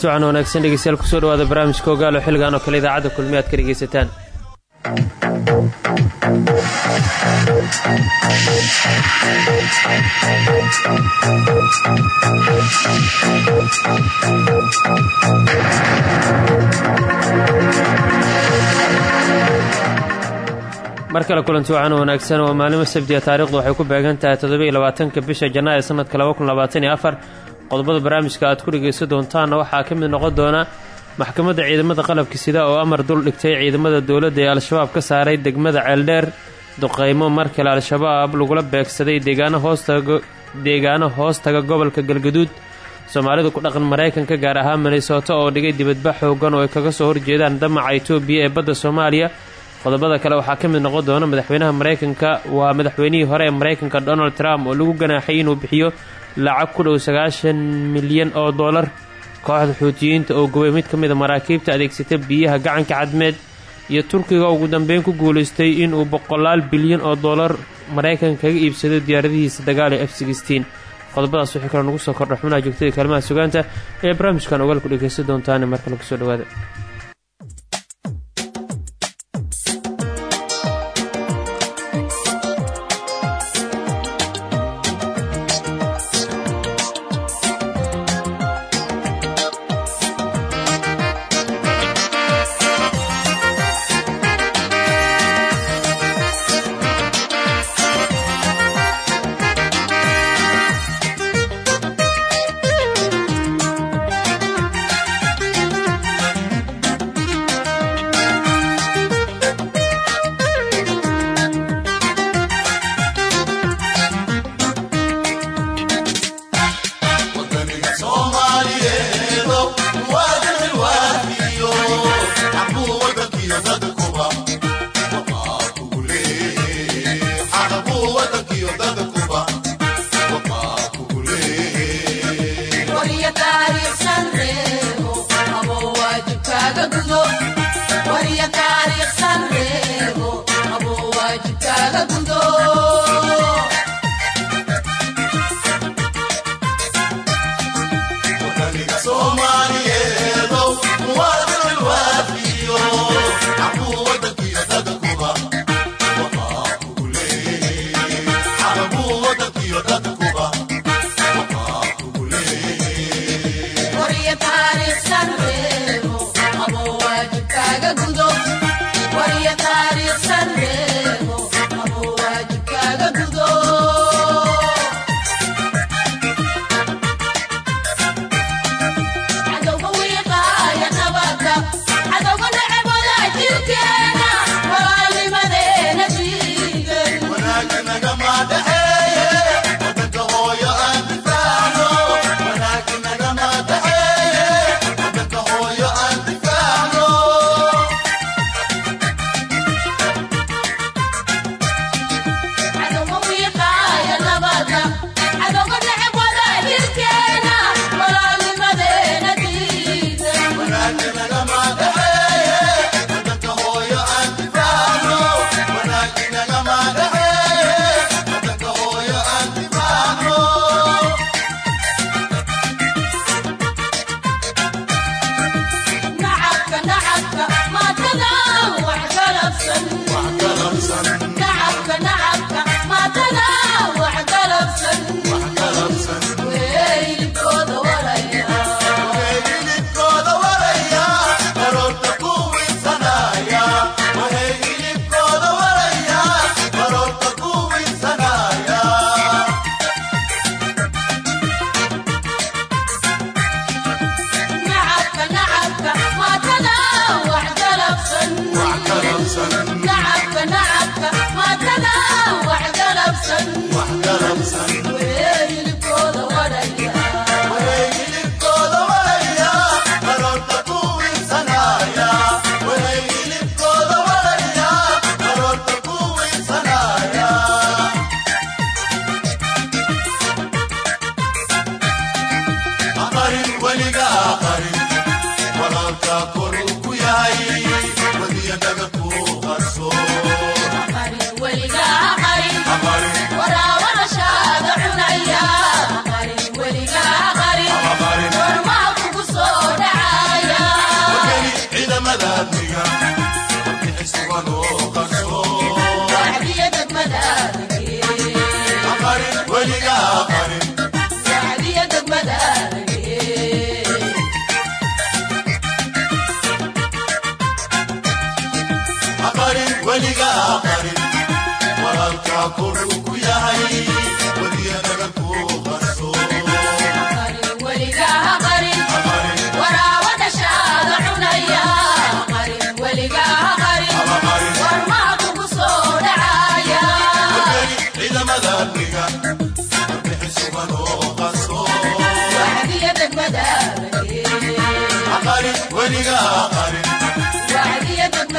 kulanti waxaan wanaagsan dhegeystayaal ku soo dhawaada barnaamijka ogaalo xilligan oo kale idaacadda kulmi aad ka dhegeysataan. Mar kale kulanti waxaan wanaagsan waa maalimo sabtiya taarikhdu waxay ku beegan tahay labaatanka bisha janaayo sanadka laba kun labaatan iyo afar qodobada barnaamijka aad ku dhegaysan doontaanna waxaa ka mid noqon doona maxkamadda ciidamada qalabka sida oo amar dul dhigtay ciidamada dowladda ee al-shabaab ka saaray degmada ceeldheer duqaymo mar kale al-shabaab lagula beegsaday deegaano hoostaga gobolka galgaduud soomaalida ku dhaqan maraykanka gaar ahaan minnesota oo dhigay dibadbax xoogan oo ay kaga soo horjeedaan damaca itoobiya ee badda soomaaliya. Qodobada kale waxaa ka mid noqon doona madaxweynaha maraykanka waa madaxweynihii hore ee maraykanka donald trump oo lagu ganaaxay inuu bixiyo lacag ku dhow sagaashan milyan oo dollar. Kooxda xuutiyiinta oo gubay mid ka mid a maraakiibta adeegsata biyaha gacanka cadmeed iyo turkiga ugu dambeyn ku guulaystay inuu boqolaal bilyan oo dollar maraykanka kaga iibsado diyaaradihiisa dagaal ee f sixteen. Qodobadaas wixii kale nagu soo kordha xubnaha joogtada kaalmaha sugaanta ee barnaamijkan ogaal ku dhegeysan doontaane markale ku soo dhawaada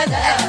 aan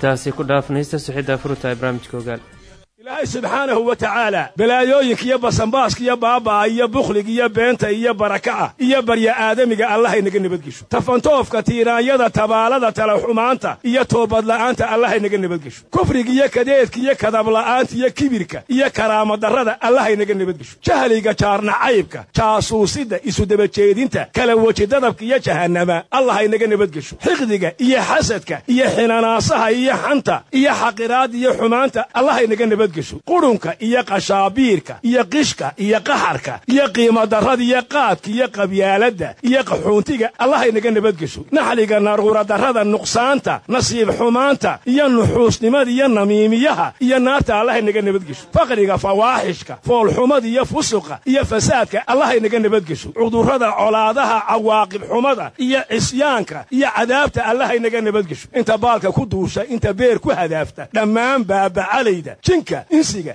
intaasi ku dhaafnaysta suxidda furutahay barnaamijka ogaal ilaahay subxaanahu wa tacaala. Balaayooyinka iyo basanbaaska iyo baaba'a iyo bukhliga iyo beenta iyo baraka'a iyo barya aadamiga allahaynaga nabadgesho. Tafantoofka tiiraanyada tabaalada talaxumaanta iyo toobadla'aanta allahaynaga nabadgesho. Kufriga iyo kadeedka iyo kadabla'aanta iyo kibirka iyo karaamadarrada allahaynaga nabadgesho. Jahliga jaarnacaybka jaasuusidda isudabajeedinta kala wejidadabka iyo jahannama allahaynaga nabadgesho. Xiqdiga iyo xasadka iyo xinanaasaha iyo xanta iyo xaqiraadda iyo xumaanta allahaynaga nabadgesho qurunka iyo qashaabiirka iyo qishka iyo qaxarka iyo qiimadarrada iyo qaadka iyo qabyaaladda iyo qaxuuntiga allahaynaga nabadgesho naxliga naruuradarrada nuqsaanta nasiib xumaanta iyo nuxuusnimada iyo namiimiyaha iyo naarta allahaynaga nabadgesho faqriga fawaaxishka foolxumada iyo fusuqa iyo fasaadka allahaynaga nabadgesho cudurrada colaadaha cawaaqib xumada iyo cisyaanka iyo cadaabta allahaynaga nabadgesho inta baalka ku duusha inta beer ku hadaafta dhammaan baabacalayda jinka insiga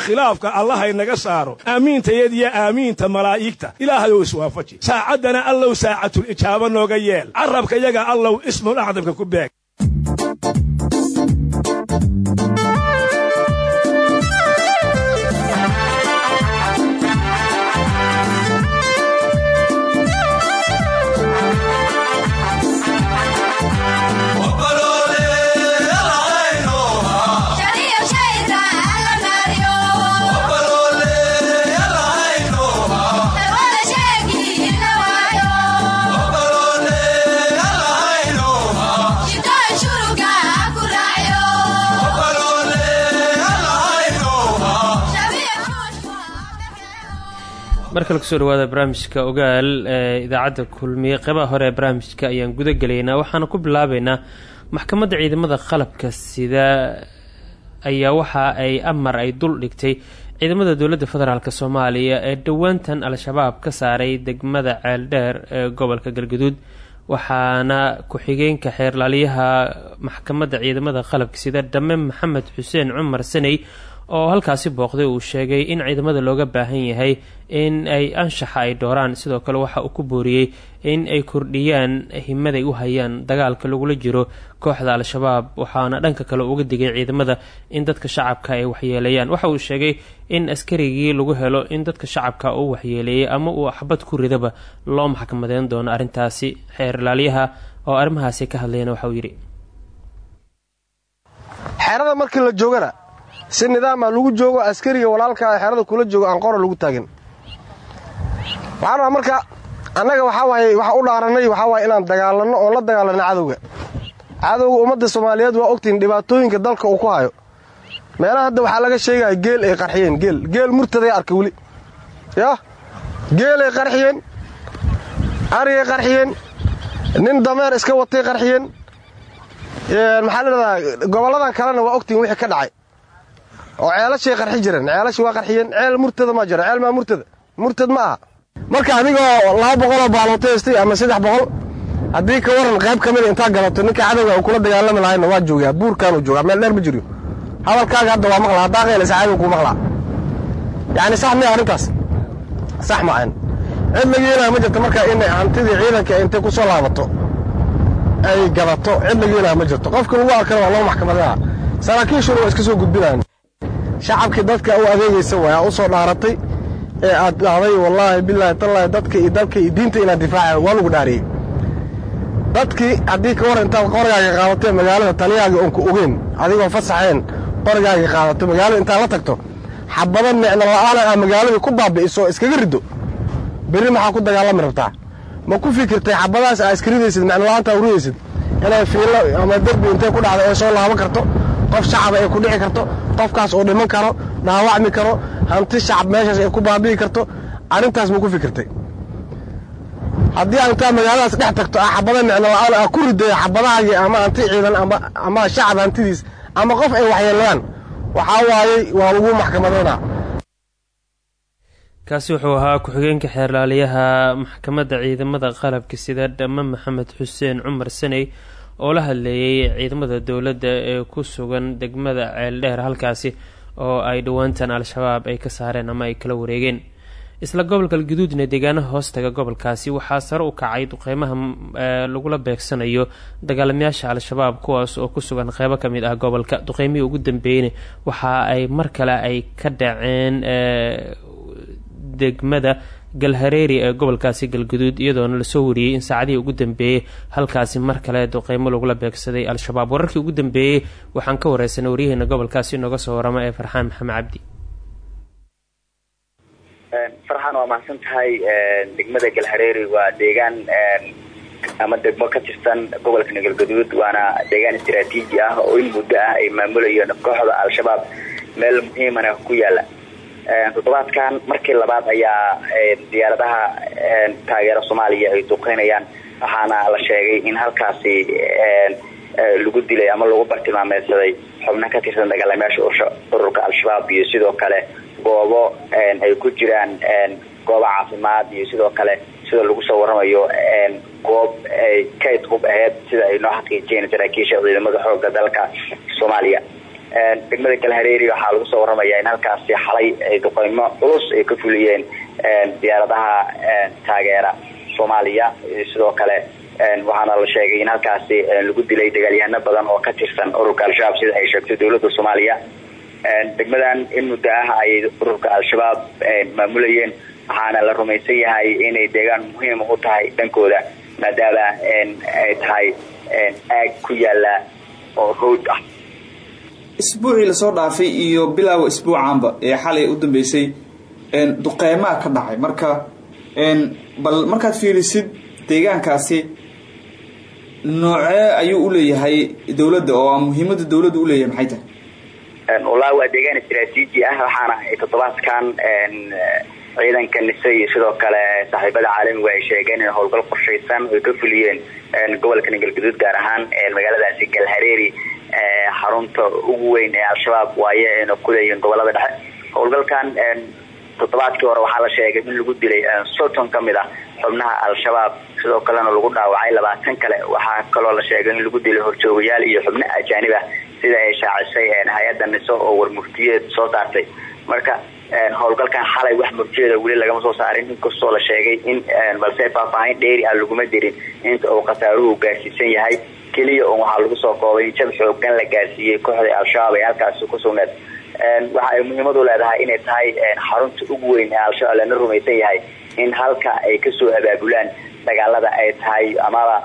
khilaafka allahaynaga saaro. Aamiintayada iyo aamiinta malaa'igta. Ilaahayow iswaafaji saacaddana allow saacatul ijaaba nooga yeel. Carabka yaga allow ismul acdamka ku beeg markale ku soo dhawaada barnaamijka ogaal ee idaacadda kulmiye qeybaha hore ee barnaamijka ayaan guda gelaynaa waxaana ku bilaabeynaa maxkamadda ciidamada qalabka sida ayaa waxa ay amar ay dul dhigtay ciidamada dowladda federaalk soomaaliya ee dhowaantan al-shabaab ka saaray degmada ceeldheer ee gobolka galgaduud waxaana ku-xigeenka xeerlaaliyaha maxkamadda ciidamada qalabka sida dhamme maxamed xuseen cumar saney oo halkaasi booqday uu sheegay in ciidamada looga baahan yahay in ay anshaxa ay dhooraan sidoo kale waxa uu ku booriyey in ay kordhiyaan himaday u hayaan dagaalka lagula jiro kooxda al-shabaab waxaana dhanka kale uga digay ciidamada in dadka shacabka ay waxyeeleeyaan. Waxa uu sheegay in askarigii lagu helo in dadka shacabka uu waxyeeleeyay ama uu axbad ku ridaba loo maxkamadeyn doono. Arrintaasi xeerlaaliyaha oo arrimahaasi ka hadlayana waxauu yidhi si nidaama lagu joogo askariga walaalkaa xeerada kula joogo aan qora lagu taagin. Waxaan rabaa marka annaga waxaa waaye waxa u dhaarannay waxaa waaye inaan dagaalanno oon la dagaalanno cadowga. Cadowga ummadda soomaaliyeed waa ogtihin dhibaatooyinka dalka uu ku hayo. Meelaha hadda waxaa laga sheegaya geel ay qarxiyeen geel geel murtaday arkay weli. Yah geelay qarxiyeen arigay qarxiyeen nin dameer iska watay qarxiyeen. Maxaa la dhahdaa kalena waa ogtihin wixii ka dhacay oo ceelashay qarxi jireen. Ceelashi waa qarxiyeen. Ceel murtada ma jiro. Ceel maa murtada murtad ma aha. Marka adigoo laba boqoloo haystay ama saddex boqol haddii ka waran qayb ka mida intaa galato ninka cadowga uu kula dagaalami lahayna waa joogaa. Buurkaanuu joogaa. Meel dheer ma jiro hadalkaaga hadda waa maqlaa. Haddaa qaylaysa cadow kuu maqlaa. Yacni sax miya arrintaas. Sax ma ahan. Cid laga yeelaya ma jirto. Marka in hantidii ciidanka intay ku soo laabato ay gadato cid laga yeelaya ma jirto. Qofka lagu arkana waa loo maxkamadaha saraakiishuna waa iska soo gudbinayaan shacabkii dadka u adeegaysa waaya u soo dhaaratay ee aad dhahday wallaahi bilaahi tallaahi dadka iyo dalka iyo diinta inaad difaaca waa lagu dhaariyey dadkii haddii ka war intaad qorigaaga qaadatee magaalada taliyaaga oon ku ogeyn adigoo fasaxeen qorigaaga qaadato magaalada intaad la tagto xabado micno la'aana aa magaaladii ku baabi'iso iskaga riddo berri maxaa ku dagaalami rabtaa? Ma ku fikirtay xabadahaas aa iska ridaysid micno la'aanta u ridaysid inay fiillo ama derbi intay ku dhacdo ee soo laaban karto qof shacaba ay ku dhici karto qofkaas uu dhiman karo dhaawacmi karo hanti shacab meeshaas ay ku baabi'i karto arrintaas ma ku fikirtay. Haddii aad intaa magaaladaas dhex tagto ah xabada micno la'aan aa ku riday xabadahaagii ama hanti ciidan ama shacab hantidiis ama qof ay waxyeelayaan waxaa waayey waa lagu maxkamadaynaa kaasi wuxuu ahaa ku-xigeenka xeerlaaliyaha maxkamadda ciidamada qalabka sida dhamme maxamed xuseen cumar saney oo la hadleeyay ciidamada dowladda ee ku sugan degmada ceeldheer halkaasi oo ay dhowaantan al-shabaab ay ka saareen ama ay kala wareegeen. Isla gobolka galguduudna deegaanaha hoostaga gobolkaasi waxaa sare u kacay duqeymaha lagula beegsanayo dagaalamayaasha al-shabaab kuwaas oo ku sugan qeybo ka mid ah gobolka. Duqeymihii ugu dambeeyeyna waxa ay mar kale ay ka dhaceen degmada galhareeri ee gobolkaasi galguduud iyadoona la soo wariyey in saacadihii ugu dambeeyey halkaasi mar kale duqeymo lagula beegsaday al-shabaab. Wararkii ugu dambeeyey waxaan ka wareysanay waryaheena gobolkaasi inooga soo warama ee farxaan maxamed cabdi. Farxaan waa mahadsan tahay degmada galhareeri waa deegaan ama degmo ka tirsan gobolka galgaduud waana deegaan istaraatiiji ah oo in muddo ah ay maamulayeen kooxda al-shabaab. Meel muhiimana ku yaalla toddobaadkan markii labaad ayaa diyaaradaha taageera soomaaliya ay duqeynayaan. Waxaana la sheegay in halkaasi lagu dilay ama lagu bartilmaameysaday xubno ka tirsan dagaalamayaasha ururka al-shabaab iyo sidoo kale goobo ay ku jiraan goobo caafimaad iyo sidoo kale sida lagu soo waramayo goob ay kayd hub aheyd sida ay noo xaqiijiyeen saraakiisha ciidamada xooga dalka soomaaliya degmada galhareeri waxaa lagu soo waramayaa in halkaasi xalay ay duqeymo culus ay ka fuliyeen diyaaradaha taageera soomaaliya. Sidoo kale waxaana la sheegay in halkaasi lagu dilay dagaalyahano badan oo ka tirsan ururka al-shabaab sida ay sheegtay dowladda soomaaliya. Degmadan in muddo ah ururka al-shabaab maamulayeen waxaana la rumaysan yahay inay deegaan muhiima u tahay dhankooda maadaama ay tahay aag ku yaalla oo rood ah isbuucii la soo dhaafay iyo bilaawa isbuucaanba ee xalay u dambeysay duqeymaa ka dhacay. Marka bal markaad fiirisid deegaankaasi noocee ayuu uleeyahay dowladda oo muhiimada dowladda uleeyahay maxay tahay? Wallaahi waa deegaan istaraatiiji ah waxaana toddobaadkan ciidanka nise iyo sidoo kale saaxiibada caalamiga ay sheegeen in howlgal qorshaysan ay ka fuliyeen gobolka galgaduud gaar ahaan magaaladaasi galhareeri xarunta ugu weyn ee al-shabaab waaye ayna kuleeyihiin gobollada dhexe. Howlgalkan toddobaadkii hore waxaa la sheegay in lagu dilay soton ka mid ah xubnaha al-shabaab. Sidoo kalena lagu dhaawacay labaatan kale. Waxaa kaloo la sheegay in lagu dilay horjoogayaal iyo xubno ajaanib ah sida ay shaacisay hay'adda niso oo warmuftiyeed soo saartay marka howlgalkan xalay wax murtiyeeda weli lagama soo saarin. Inkastoo la sheegay in balse faahfaahin dheeri ah laguma dirin. Inta uu khasaaruhu gaarsiisan yahay keliya un waxaa lagu soo koobay jab xoogan la gaarsiiyey kooxdii al-shabaab ee halkaasi ku sugneed waxa ay muhiimadu leedahay inay tahay xarunta ugu weyn ee al-shabaab lana rumaysan yahay in halka ay ka soo abaabulaan dagaalada ay tahay amaba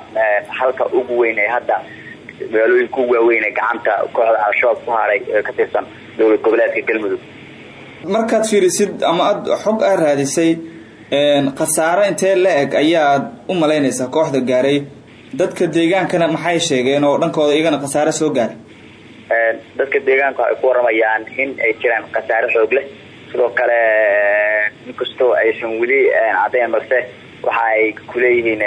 halka ugu weyn ee hadda magaalooyinka ugu waaweyn ee gacanta kooxda al-shabaab ku haray ka tirsan dowlad goboleedka galmudug. Markaad fiirisid ama aad xog aa raadisay khasaare intee la eg ayaad u malaynaysaa kooxda gaaray dadka deegaankana maxay sheegeen oo dhankooda iyagana khasaare soo gaaray? Dadka deegaanka waxay ku waramayaan in ay jiraan khasaare xoog leh. Sidoo kale inkastoo aysan weli caddayn balse waxa ay kuleeyihiin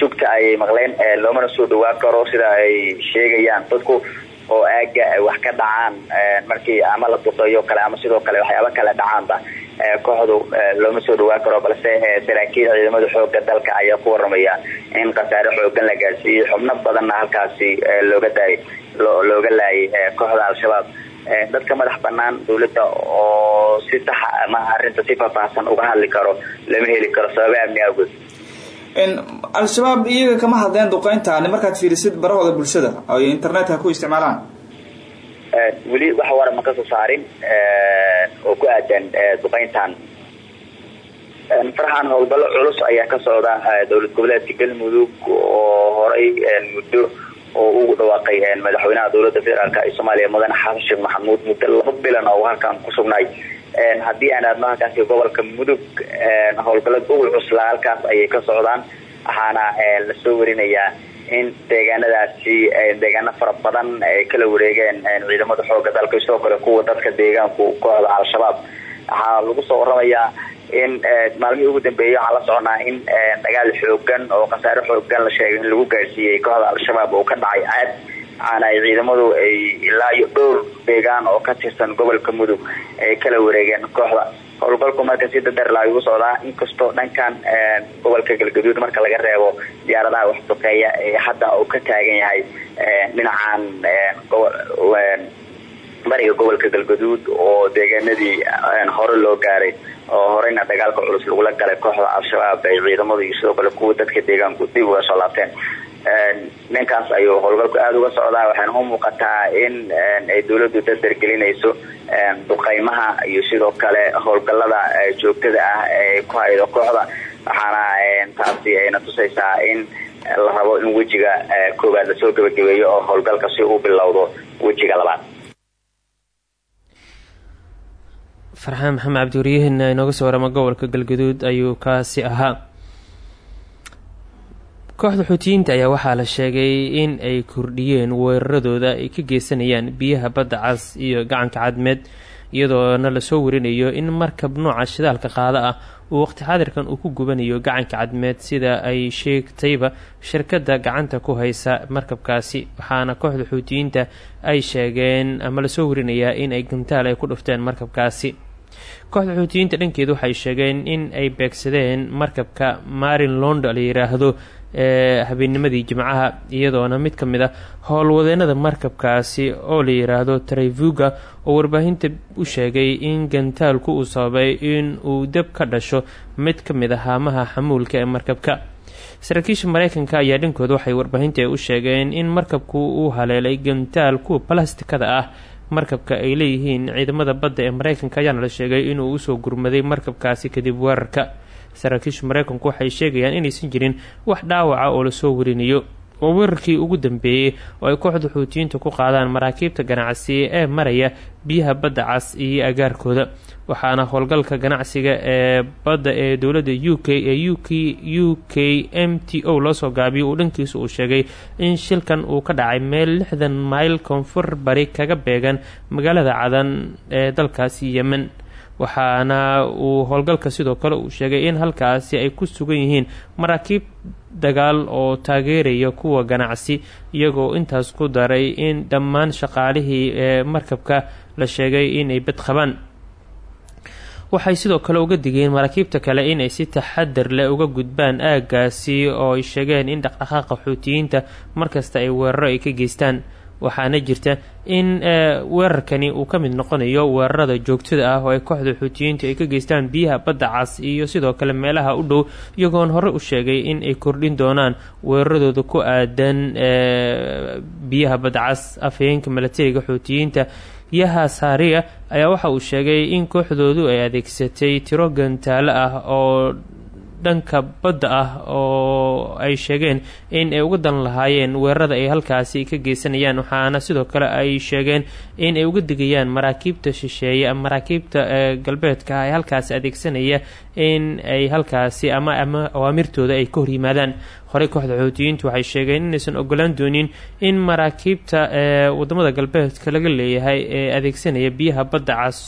jugta ayay maqleen loomana soo dhawaan karo sida ay sheegayaan. Dadku oo aaga ay wax ka dhacaan markii ama la duqeeyo kale ama sidoo kale waxyaaba kale dhacaanba kooxdu looma soo dhawaan karo balse saraakiil ciidamada xooga dalka ayaa ku waramaya in khasaare xoogan la gaarsiiyey xubno badanna halkaasi looga daayay looga laayay kooxda al-shabaab. Dadka madax banaan dowladda oo si saxa ama arinta si faahfaahsan uga hadli karo lama heli karo sababa amni awgood al-shabaab iyaga kama hadleen duqeyntaani markaad fiirisid barahooda bulshada ay internetka ku isticmaalaan weli wax wara ma ka soo saarin oo ku aadan duqeyntan farxan howlgallo culus ayaa ka socda dowlad goboleedka galmudug oo horay muddo oo ugu dhawaaqay madaxweynaha dowladda federaalk ee soomaaliya mudane xasan sheekh maxamuud muddo laba bilan oo halkan ku sugnay. Haddii aan aadno halkaasi gobolka mudug howlgallada ugu cuslaa halkaas ayay ka socdaan waxaana la soo warinayaa in deegaanadaasi deegaano fara badan ay kala wareegeen ciidamada xooga dalka sidoo kale kuwa dadka deegaanku kooxda al-shabaab. Waxaa lagu soo waramayaa in maalmihii ugu dambeeyey waxaan la soconaa in dagaal xoogan oo khasaare xoogan la sheegay in lagu gaarsiiyey kooxda al-shabaab oo ka dhacay caad waxaana ay ciidamadu ay ilaa iyo dhowr deegaan oo ka tirsan gobolka mudug ay kala wareegeen kooxda howlgalku marka si dadarla ayuu socdaa inkastoo dhankan gobolka galgaduud marka laga reebo diyaaradaha waxduqeeya ee hadda uu ka taagan yahay dhinacan bariga gobolka galgaduud oo deegaanadii hore loo gaaray oo horeyna dagaalka culus lagula galay kooxda al-shabaab ay ciidamadu iyo sidoo kale kuwa dadka deegaanku dib uga soo laabteen ninkaas ayuu howlgalku aada uga socdaa. Waxaana u muuqataa in ay dawladdu dardargelinayso duqeymaha iyo sidoo kale howlgalada joogtada ah ee ku haydo kooxda. Waxaana taasi ayna tusaysaa in la rabo in wejiga koowaad la soo gebagabeeyo oo howlgalka si uu bilowdo wejiga labaad. Farxaan maxamed cabdiwariyahena inooga soo warama gobolka galgaduud ayuu kaasi ahaa kooxda xuutiyiinta ayaa waxaa la sheegay in ay kordhiyeen weeraradooda ay ka geysanayaan biyaha badda cas iyo gacanka cadmeed iyadoona la soo warinayo in markab nooca shidaalka qaada ah uu waqti xadirkan uu ku gubanayo gacanka cadmeed sida ay sheegtayba shirkadda gacanta ku haysa markabkaasi. Waxaana kooxda xuutiyiinta ay sheegeen ama la soo warinayaa in ay gantaal ay ku dhufteen markabkaasi. Kooxda xuutiyiinta dhankeedu waxay sheegeen in ay beegsadeen markabka marin londo la yiraahdo habeennimadii jimcaha iyadoona mid ka mid ah howlwadeenada markabkaasi oo la yiraahdo trevuga oo warbaahinta u sheegay in gantaalku uu sababay in uu dab ka dhasho mid ka mid ah haamaha xamuulka ee markabka. Saraakiisha mareykanka ayaa dhankooda waxay warbaahinta u sheegeen in markabku uu haleelay gantaal kuwa balastikada ah. Markabka ay leeyihiin ciidamada badda ee mareykanka ayaana la sheegay inuu u soo gurmaday markabkaasi kadib weerarka saraakiisha mareykanku waxay sheegayaan inaysan jirin wax dhaawaca oo la soo warinayo. Oo weerarkii ugu dambeeyey oo ay kooxda xuutiyiinta ku qaadaan maraakiibta ganacsi ee maraya biyaha badda cas iyo agaarkooda. Waxaana howlgalka ganacsiga ee badda ee dowladda u k ee u k u k m t o loosoo gaabiyo uu dhankiisa uu sheegay in shilkan uu ka dhacay meel lixdan mayl koonfur bari kaga beegan magaalada cadan ee dalkaasi yemen waxaana uu howlgalka sidoo kale uu sheegay in halkaasi ay ku sugan yihiin maraakiib dagaal oo taageeraya kuwa ganacsi iyagoo intaas ku daray in dhammaan shaqaalihii ee markabka la sheegay inay bad qabaan waxay sidoo kale uga digeen maraakiibta kale inay si taxadar leh uga gudbaan aagaasi oo ay sheegeen in dhaqdhaqaaqa xuutiyiinta markasta ay weeraro ay ka geystaan waxaana jirta in weerarkani uu ka mid noqonayo weerarada joogtada ah oo ay kooxda xuutiyiinta ay ka geystaan biyaha badda cas iyo sidoo kale meelaha u dhow iyagoon hore u sheegay in ay kordhin doonaan weeraradooda ku aadan biyaha badda cas afhayeenka milatariga xuutiyiinta yaha saariya ayaa waxa uu sheegay in kooxdoodu ay adeegsatay tiro gantaalo ah oo dhanka badda ah oo ay sheegeen in ay uga dan lahaayeen weerarada ay halkaasi ka geysanayaan waxaana sidoo kale ay sheegeen in ay uga digayaan maraakiibta shisheeye ama maraakiibta galbeedka ah ee halkaasi adeegsanaya in ay halkaasi ama awaamirtooda ay ka hor yimaadaan. Horey kooxda xuutiyiintu waxay sheegeen inaysan ogolaan doonin in maraakiibta ee waddamada galbeedka laga leeyahay ee adeegsanaya biyaha badda cas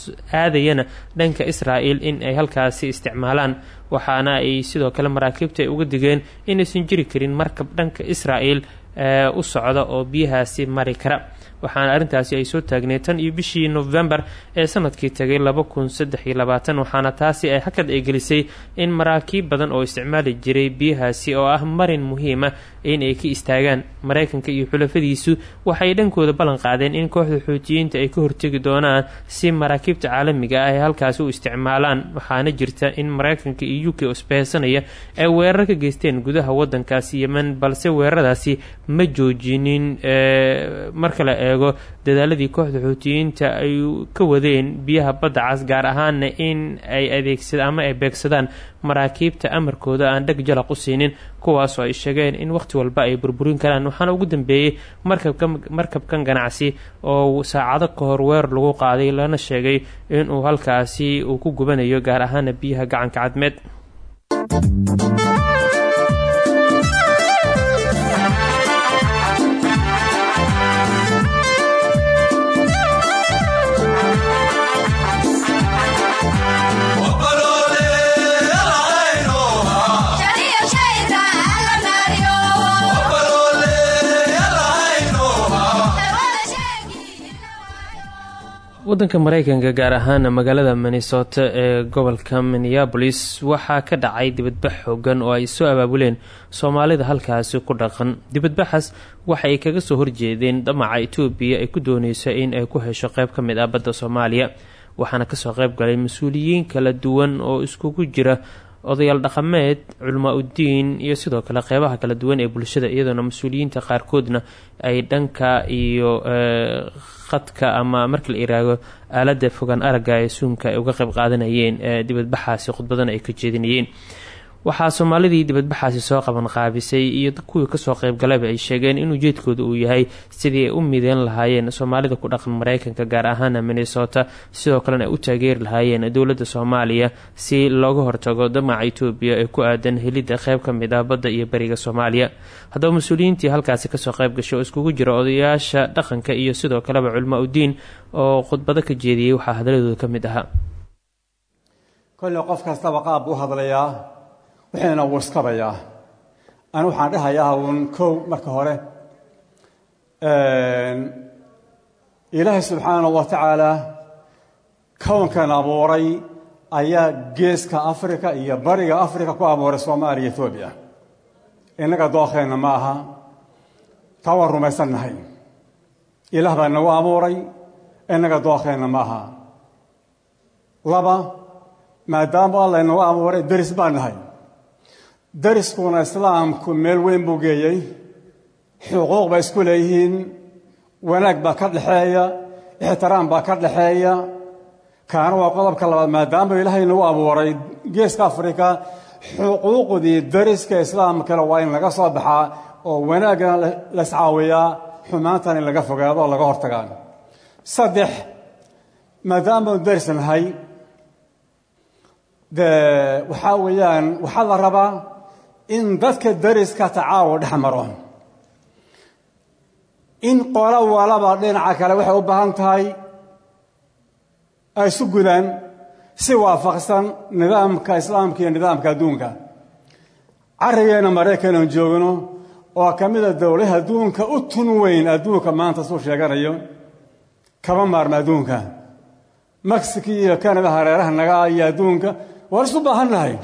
aadayana dhanka israel in ay halkaasi isticmaalaan waxaana ay sidoo kale maraakiibta ay uga digeen inaysan jiri karin markab dhanka israel ee u socda oo biyahaasi mari kara. Waxaana arrintaasi ay soo taagnay tan iyo bishii november ee sannadkii tagay laba kun saddex iyo labaatan waxaana taasi ay hakad ay gelisay in maraakiib badan oo isticmaali jiray biyahaasi oo ah marin muhiima in ay ka istaagaan mareykanka iyo xulafadiisu waxay dhankooda ballan qaadeen in kooxda xuutiyiinta ay ka hortegi doonaan si maraakiibta caalamiga ah ay halkaasi u isticmaalaan. Waxaana jirta in mareykanka iyo u k isbaheysanaya ay weerar ka geysteen gudaha wadankaasi yemen balse weeraradaasi ma joojinin marka la eego dadaaladii kooxda xuutiyiinta ay ka wadeen biyaha badda cas gaar ahaana in ay adeegsada ama ay beegsadaan maraakiibta amarkooda aan dheg jalaq u siinin kuwaasoo ay sheegeen in waqti walba ay burburin karaan. Waxaana ugu dambeeyey markabka markabkan ganacsi oo saacado ka hor weer lagu qaaday lana sheegay inuu halkaasi uu ku gubanayo gaar ahaana biyaha gacanka cadmeed wadanka mareykanka gaar ahaan magaalada minnesota ee gobolka minneabolis waxaa ka dhacay dibadbax xoogan oo ay soo abaabuleen soomaalida halkaasi ku dhaqan. Dibadbaxaas waxa ay kaga soo horjeedeen damaca etoobiya ay ku dooneyso in ay ku hesho qeyb ka mid ah badda soomaaliya waxaana ka soo qeyb galay mas'uuliyiin kala duwan oo iskugu jira odayaal dhaqameed culamaa udiin iyo sidoo kale qeybaha kala duwan ee bulshada iyadoona mas'uuliyiinta qaarkoodna ay dhanka iyo khadka ama marka la iraago aalada fogaan aragga ee suunka ay uga qeyb qaadanayeen dibadbaxaasi khudbadana ay ka jeedinayeen waxaa soomaalidii dibadbaxaasi soo qaban qaabisay iyo kuwii ka soo qeybgalaba ay sheegeen in ujeedkooda uu yahay sidii ay u mideen lahaayeen soomaalida ku dhaqan mareykanka gaar ahaana minnesota. Sidoo kalena ay u taageeri lahaayeen dowladda soomaaliya si looga hortago damaca etoobiya ee ku aadan helidda qeyb ka mid ah badda iyo beriga soomaaliya. Haddaba mas'uuliyiintii halkaasi ka soo qeyb gashay oo iskugu jira odayaasha dhaqanka iyo sidoo kaleba culamaa udiin oo khudbado ka jeediyey waxaa hadaladooda ka mid ahaa wixiina wuu iskabayaa ani waxaan dhahayaa uun kow marka hore. Ilaahay subxaanahu wa tacaala kownkan abuuray ayaa geeska afrika iyo bariga afrika ku abuuray soomaaliya etoobiya innaga dookeenna ma aha. Taa waan rumaysannahay. Ilaah baa nagu abuuray innaga dookeenna ma aha. Laba maadaama alla inagu abuuray deris baan nahay dariskuna islaamku meel weyn buu geeyey. Xuquuq bay isku leeyihiin. Wanaag baa ka dhaxeeya ixtiraam baa ka dhaxeeya kaana waa qodobka labaad maadaama ilaahay nagu abuuray geeska afrika xuquuqdii dariska islaamkale waa in laga soo baxaa oo wanaagana laiscaawiyaa xumaantan in laga fogaado oo laga hortagaa saddex maadaamaanu daris nahay de waxaa weeyaan waxaa la rabaa in dadka dariska tacaawo dhex maro in qolo walaba dhinaca kale waxay u baahan tahay ay isu gudaan si waafaqsan nidaamka islaamka iyo nidaamka adduunka. Carrigeena maraykan aan joogno oo ka mida dowlaha adduunka u tun weyn adduunka maanta suu sheeganayo. Kama maarma adduunka. Mexico iyo canada hareeraha naga iyo adduunka waan isu baahan nahay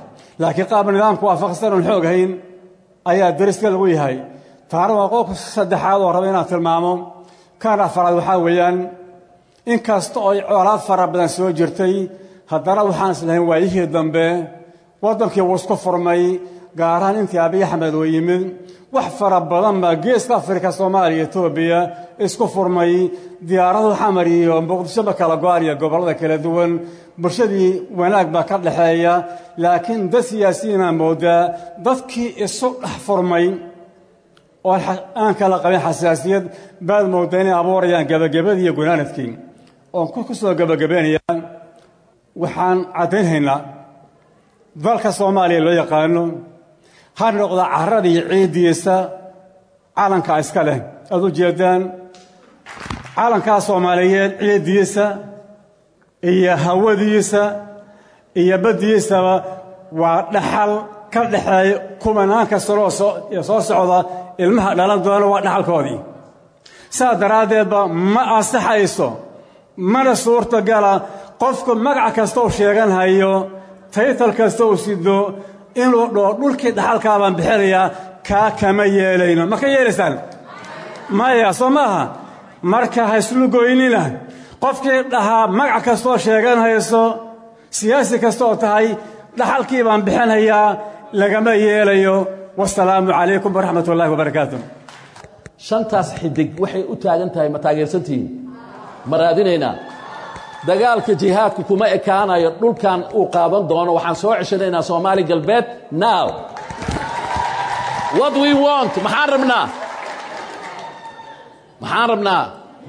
laakiin qaab nidaamka waafaqsan oon xoog hayn ayaa dariska lagu yahay. Taana waa qodobka saddexaad oo raba inaan tilmaamo. Kan afaraad waxaa weeyaan in kasta oo colaad fara badan soo jirtay haddana waxaan islahayn waayihii dambe waddankii wuu isku furmay gaar ahaan intii abiy axmed oo yimid wax fara badan baa geeska afrika soomaaliya etoobiya isku furmay. Diyaaradu xamar iyo muqdishoba kala go-an gobollada kala duwan bulshadii wanaag baa ka dhaxeeya. Laakiin dad siyaasiyiinaa moodaa dadkii isu dhex furmay oo aan kala qabin xasaasiyad baad moodaa inay abuurayaan gebagabadii iyo gunaanadkii. Oon ku soo gebagabeynaya waxaan caddaynhaynaa dalka soomaaliya loo yaqaano ha noqda carradii ciiddiisa calankaa iska leh. Aad u jeedaan calankaa soomaaliyeed ciiddiisa iyo hawadiisa iyo baddiisaba waa dhaxal ka dhaxeeya kumanaan kastaloo soo socda ilmaha dhalan doona waa dhaxalkoodii. Saas daraaddeedba ma ansaxayso mana suurtogala qofku magac kasta uu sheeganhayo taytal kasta uu sido inuu dhoo dhulkii dhaxalkaabaan bixinayaa kaa kama yeelayno. Ma ka yeelaysaan maya soo maaha marka ha islu goynina qofkii dhahaa magac kastooo sheegan hayso siyaasi kastooo tahay dhaxalkii baan bixinayaa lagama yeelayo. Wasalaamu calaykum waraxmat ullahi shantaas xidig waxay u taagan tahay ma ma raadinaynaa dagaalka jihaadku kuma ekaanayo dhulkan uu qaadan doono. Waxaan soo ceshanaynaa soomaali galbeed. Now what we want maxaan rabnaa? Maxaan rabnaa?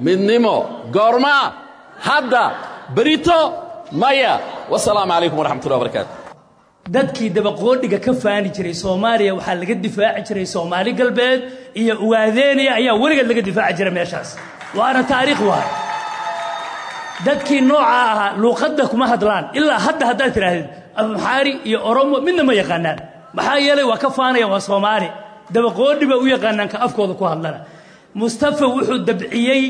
Midnimo goorma hadda berito maya. Wasalaamu calaykum waraxmat ullah barakaatu dadkii dabaqoodhiga ka faani jiray soomaaliya waxaa laga difaaci jiray soomaali galbeed iyo ugaadeenaya ayaa weligeed laga difaaci jiray meeshaas. Waana taariikh waay dadkii noocaa ahaa luuqadda kuma hadlaan. Ilaa hadda haddaad tidhaahdid afmaxaari iyo oromo midna ma yaqaanaan. Maxaa yeelay waa ka faanayaan waa soomaali. Dabaqoodhi bay u yaqaanaan ka afkooda ku hadlana. Mustafa wuxuu dabciyey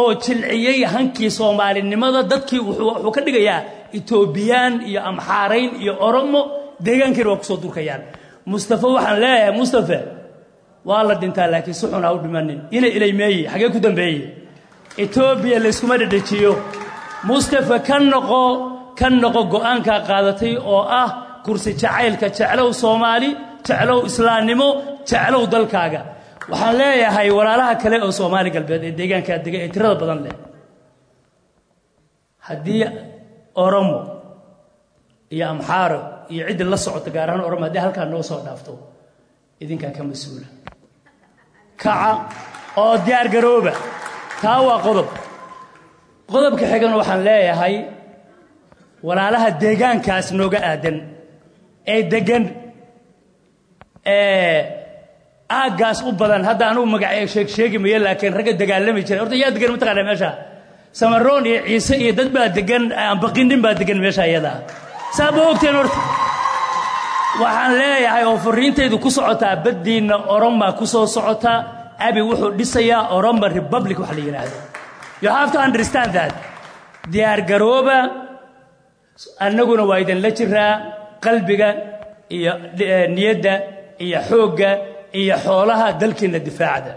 oo jilciyey hankii soomaalinimada. Dadkii wuxuu ka dhigayaa etoobiyaan iyo amxaarayn iyo oromo deegaankiina waa ku soo durkayaan. Mustafe waxaan leeyahay mustafe waa la dhintaa laakiin si xun ha u dhimanin. Ina ilaymeeye xagee ku dambeeye etoobiya layskuma dhedhejiyo mustafe ka noqo ka noqo go'aankaa qaadatay oo ah kursi jacaylka jeclow soomaali jeclow islaamnimo jeclow dalkaaga. Waxaan leeyahay walaalaha kale oo soomaali galbeed ee deegaankaa dega ee tirada badan leh. Haddii oromo iyo amxaaro iyo ciddii la socota gaar ahaan oromo haddii halkaa noo soo dhaafto idinkaa ka mas'uula. Kaca oo diyaar garooba. Taa waa qodob qodobka xigana waxaan leeyahay walaalaha deegaankaas nooga aadan. Ee deggan ee aaggaas u badan hadda anugu magace sheeg sheegi mayo laakiin ragga dagaalami jiray. Horta yaa degan mataqaanaa meesha? Samaroon iyo ciise iyo dad baa degan ambaqindhin baa degan meesha iyada. Saa ma ogteen horta. Waxaan leeyahay oo fariintaydu ku socotaa baddiinna oroma ku soo socotaa abi wuxuu dhisayaa oroma republic wax la yidhaahdo you have to understand that. Diyaar garooba annaguna waa idinla jiraa qalbiga iyo niyadda iyo xoogga iyo xoolaha dalkiinna difaacda.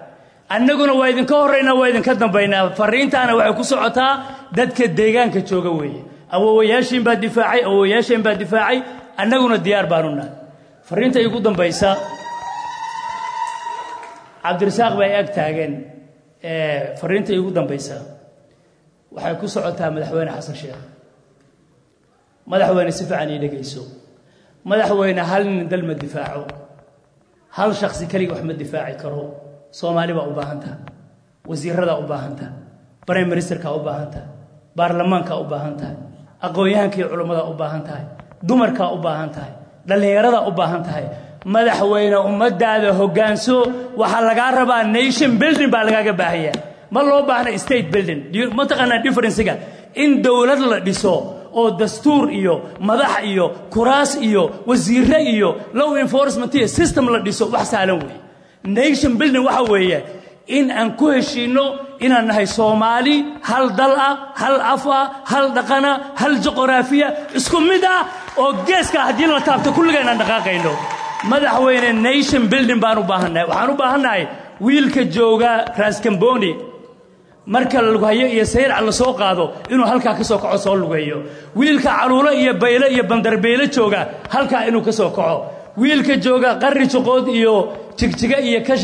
Annaguna waa idinka horraynaa waa idinka dambaynaa. Fariintaana waxay ku socotaa dadka deegaanka jooga weeye. Awowayaashiin baa difaacay awowayaasheen baa difaacay. Annaguna diyaar baanu nahay. Fariinta igu dambaysa cabdirasaaq bay ag taageen. Fariinta igu dambaysa waxay ku socotaa madaxweyne xasan sheekh madaxweyne si fiican ii dhegayso. Madaxweyne hal nin dal ma difaaco. Hal shaksi keliga wax ma difaaci karo. Soomaali baa u baahan taha wasiiradaa u baahan taha brime ministerkaa u baahan taha baarlamaankaa u baahan tahay. Aqoon-yahanka iyo culammadaa u baahan tahay. Dumarkaa u baahan tahay. Dhallinyaradaa u baahan tahay. Madaxweyne ummadaada hoggaanso. Waxaa lagaa rabaa nation building baa lagaaga baahaya ma loo baahna state building. Mataqaanaa differencega in dowlad la dhiso oo dastuur iyo madax iyo kuraas iyo wasiire iyo low enforcement iyo system la dhiso wax saalan weeye nation building waxa weeye in aan ku heshiinno inaan nahay soomaali hal dal ah hal af ah hal dhaqana hal juqraafiya isku mid ah oo geeska haddii la taabto kulligeen aan dhaqaaqayno. Madaxweyne nation building baan u baahannahay waxaan u baahannahay wiilka jooga raskamboni marka lughayo iyo sayrca la soo qaado inuu halkaa ka soo kaco soo lugeeyo. Wiilka caluulo iyo bayle iyo bandarbeyle jooga halkaa inuu ka soo kaco. Wiilka jooga qarri joqood iyo jigjiga iyo ka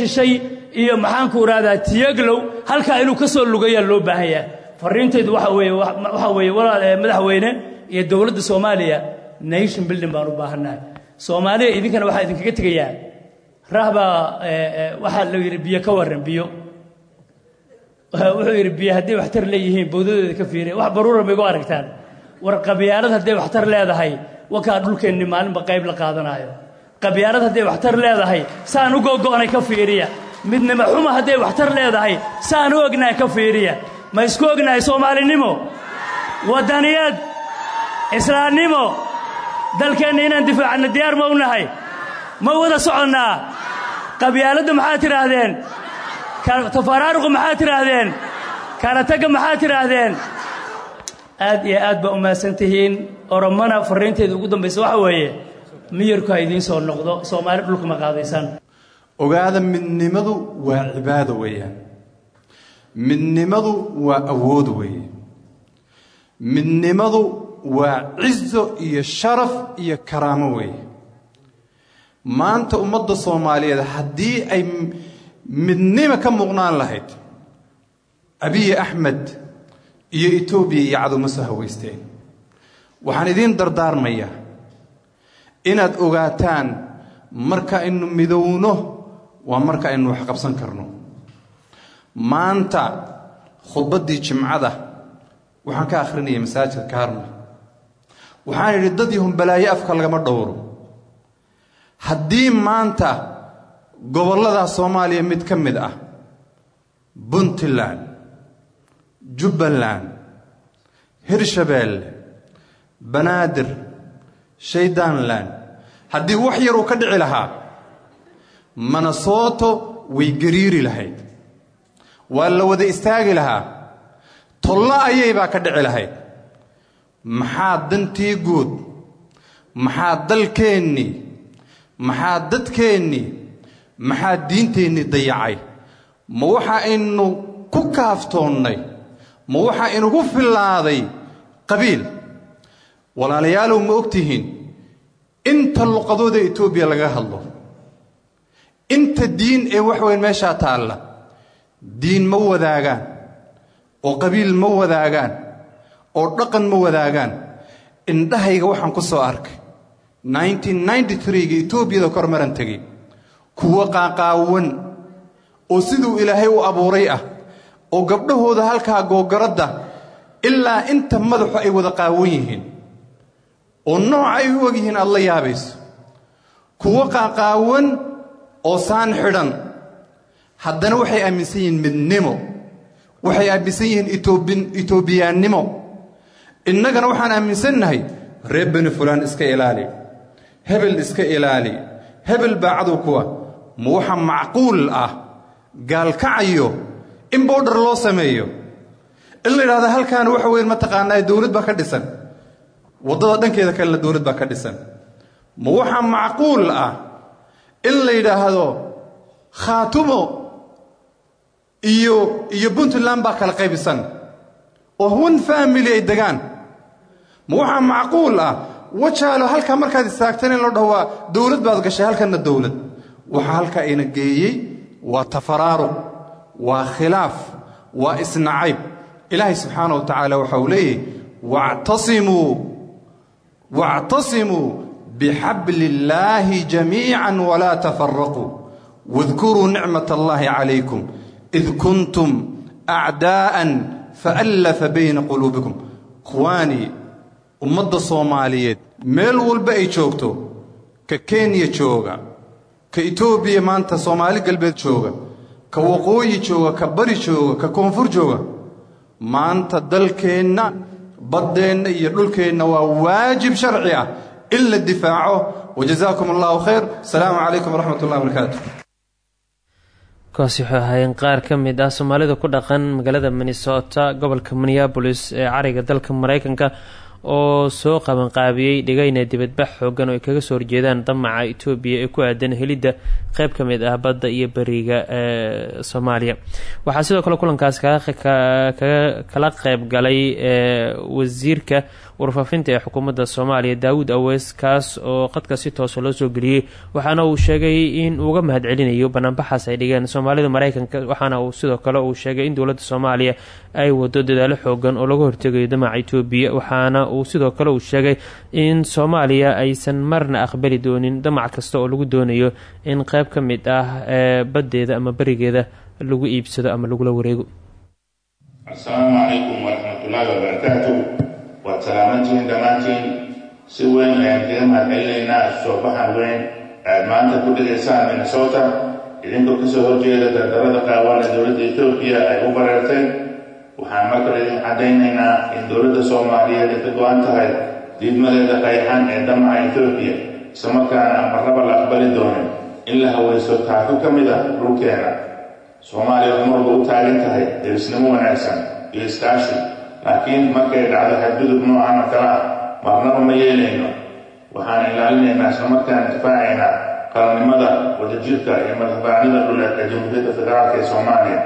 iyo maxaanku idhahdaa tiyaglow halkaa inuu ka soo lugeeyaa loo baahanyaa fariintaydu waxa weeye waxa weeye walaal madaxweyne iyo dowladda soomaaliya nation building baan u baahannahay. Soomaaliya idinkana waxaa idinkaga tegayaa. Rahbaa waxaa la yidhi biyo ka warran biyo wuxuu yidhi biyo hadday waxtar leeyihiin bowdadooda ka fiiriya wax baruura ma igu aragtaan. War qabyaalad hadday waxtar leedahay wakaa dhulkeenni maalinba qayb la qaadanaayo. Qabyaalad hadday waxtar leedahay saan u gogo'nay ka fiiriya. Midnimo xuma hadday waxtar leedahay saan u ognahay ka fiiriya. Ma isku ognahay soomaalinimo? Waddaniyad islaamnimo? Dalkeenna inaan difaacno diyaar ma u nahay? Ma wada soconnaa? Qabyaaladda maxaad tidhaahdeen tafaraaruqu maxaad tidhaahdeen kala tagga maxaad tidhaahdeen aad iyo aad baa u mahadsan tihiin oromana fariinteeda ugu dambaysa waxa weeye miyirku ha idiin soo noqdo soomaali dhulka ma qaadaysan. Ogaada midnimadu waa cibaado weeyaan. Midnimadu waa awood weeye. Midnimadu waa cizo iyo sharaf iyo karaamo weeye. Maanta ummadda soomaaliyeed haddii ay midnima ka muuqnaan lahayd abiyi axmed iyo etoobiya iyo cadowma soo hawaysteen waxaan idiin dardaarmayaa inaad ogaataan marka aynu midowno waa marka aynu wax qabsan karno. Maanta khudbaddii jimcada waxaan ka akhrinayay masaajidka kaarma waxaan idhi dad yahun afka lagama dhowro. Haddii maanta gobollada soomaaliya mid ka mid ah puntland jubbaland hirshabeelle banaadir shaydaanland. Haddii wax yar uu ka dhici lahaa manasoto way gariiri lahayd. Waa la wada istaagi lahaa. Tollo ayaybaa ka dhici lahayd. Maxaa dantii guud? Maxaa dalkeennii maxaa dadkeennii maxaa diinteennii dayacay? Ma waxa aynu ku kaaftoonnay? Ma waxa inugu fillaaday? Qabiil walaalayaalow ma og tihiin inta luqadooda etoobiya laga hadlo inta diin ee wax weyn meeshaa taalla diin ma wadaagaan oo qabiil ma wadaagaan oo dhaqan ma wadaagaan. Indhahayga waxaan ku soo arkay ga etoobiyada kor maran tegey kuwo qaaqaawan oo siduu ilaahay u abuuray ah oo gabdhahooda halkaa googaradda ilaa inta madaxu ay wada qaawan yihiin. Oo nooca ay u ogyihiin aad la yaabayso. Kuwo qaaqaawan oo saan xidhan. Haddana waxay aaminsan yihiin midnimo. Waxay aaminsan yihiin etoobiyaannimo innagana waxaan aaminsannahay reer beni fulaan iska ilaali. Hebel iska ilaali. Hebel baa kuwa ma waxa macquul ah gaalkacayo in bowdhar loo sameeyo. In la yidhahda halkaana waxa weyn mataqaanaa dowlad baa ka dhisan. Waddada dhankeeda kalena dowlad baa ka dhisan. Ma waxa macquul ah in la yidhaahdo khaatumo iyo iyo puntland baa kala qaybisan. Oo one family ay degaan. Ma waxaa macquul ah wajaalo halkaa markaad istaagtan in loo dhaho waa dowlad baad gashay halkanna dowlad waxa halkaa ina geeyey waa tafaraaruq waa khilaaf waa isnacayb ilaahay subxaana wa tacaala waxa uu leeyahy wactasimuu bixabli illaahi jamiica walaa tafaraquu waاdkuruu nicmat allahi calaykum. Id kuntum acdaa'an faallafa bayna quluubikum. Khwaani ummadda soomaaliyeed meel walba ay joogto ka kenya jooga ka etoobiya maanta soomaali galbeed jooga ka waqooyi jooga ka bari jooga ka koonfur jooga maanta dalkeenna baddeenna iyo dhulkeenna waa waajib sharci ah. In la difaaco wajazaakum allahu khayr. Asalaamu calaykum waraxmat ullahi barakaatu kuwaasi waxay ahaayeen qaar ka mid ah soomaalida ku dhaqan magaalada minnesota gobolka minneabolis ee cariga dalka mareykanka oo soo qabanqaabiyey dhigayna dibadbax xoogan oo ay kaga soo horjeedaan damaca etoobiya ee ku aadan helidda qeyb ka mid ah badda iyo beriga ee soomaaliya. Waxaa sidoo kale kulankaas kala qeyb galay wasiirka warfaafinta ee xukuumadda soomaaliya daawud aweys kaas oo qadka si toosa loo soo geliyey waxaana uu sheegay in uuga mahad celinayo banaanbaxaas ay dhigeen. Soomaalida mareykanka waxaana uu sidoo kale uu sheegay in dowladda soomaaliya ay wado dadaalo xoogan oo laga hortegayo damaca etoobiya waxaana uu sidoo kale uu sheegay in soomaaliya aysan marna aqbali doonin damac kasta oo lagu doonayo in qeyb ka mid ah ee baddeeda ama berigeeda lagu iibsado ama lagula wareego salaamantihiin dhammaantiin si weyn ayaan kaga mahadcelinaynaa soobaxan weyn aad maanta ku dhigaysaan minnesota idinkoo ka soo horjeeda dardarada qaawan ee dowladda etoobiya ay u bareertay waxaan markale idin caddaynaynaa in dowladda soomaaliyeed ay ka go-an tahay diidmadeeda qayxan ee damaca etoobiya islamarkaana aan marnaba la aqbali doonin in la hawaysto taako ka mid ah dhulkeena soomaaliya waxay marba u taagan tahay derisnimo wanaagsan iyo iskaashi laakiin markay dhacdo xadgudub noocan oo kale ah. Marnaba ma yeelayno. Waxaan ilaalinaynaa islamarkaana difaacaynaa qaranimada wadajirka iyo madaxbaanida dhuleed ee jamhuuriyadda federaalk ee soomaaliya.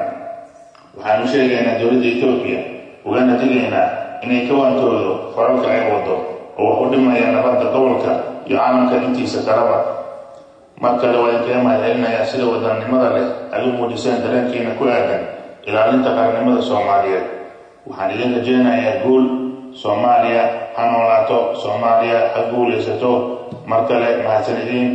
Waxaan u sheegaynaa dowladda etoobiya ugana digaynaa inay ka wantoodo faralka ay wado oo wax u dhimaya nabadda gobolka iyo caalamka intiisa kalaba mar kale waa mahadcelinayaa sida wadannimada leh ay u muujiseen dareenkiina ku aadan ilaalinta qarannimada soomaaliyeed waxaan idin rajaynayaa guul soomaaliya ha noolaato soomaaliya ha guulaysato. Mar kale mahadsanidin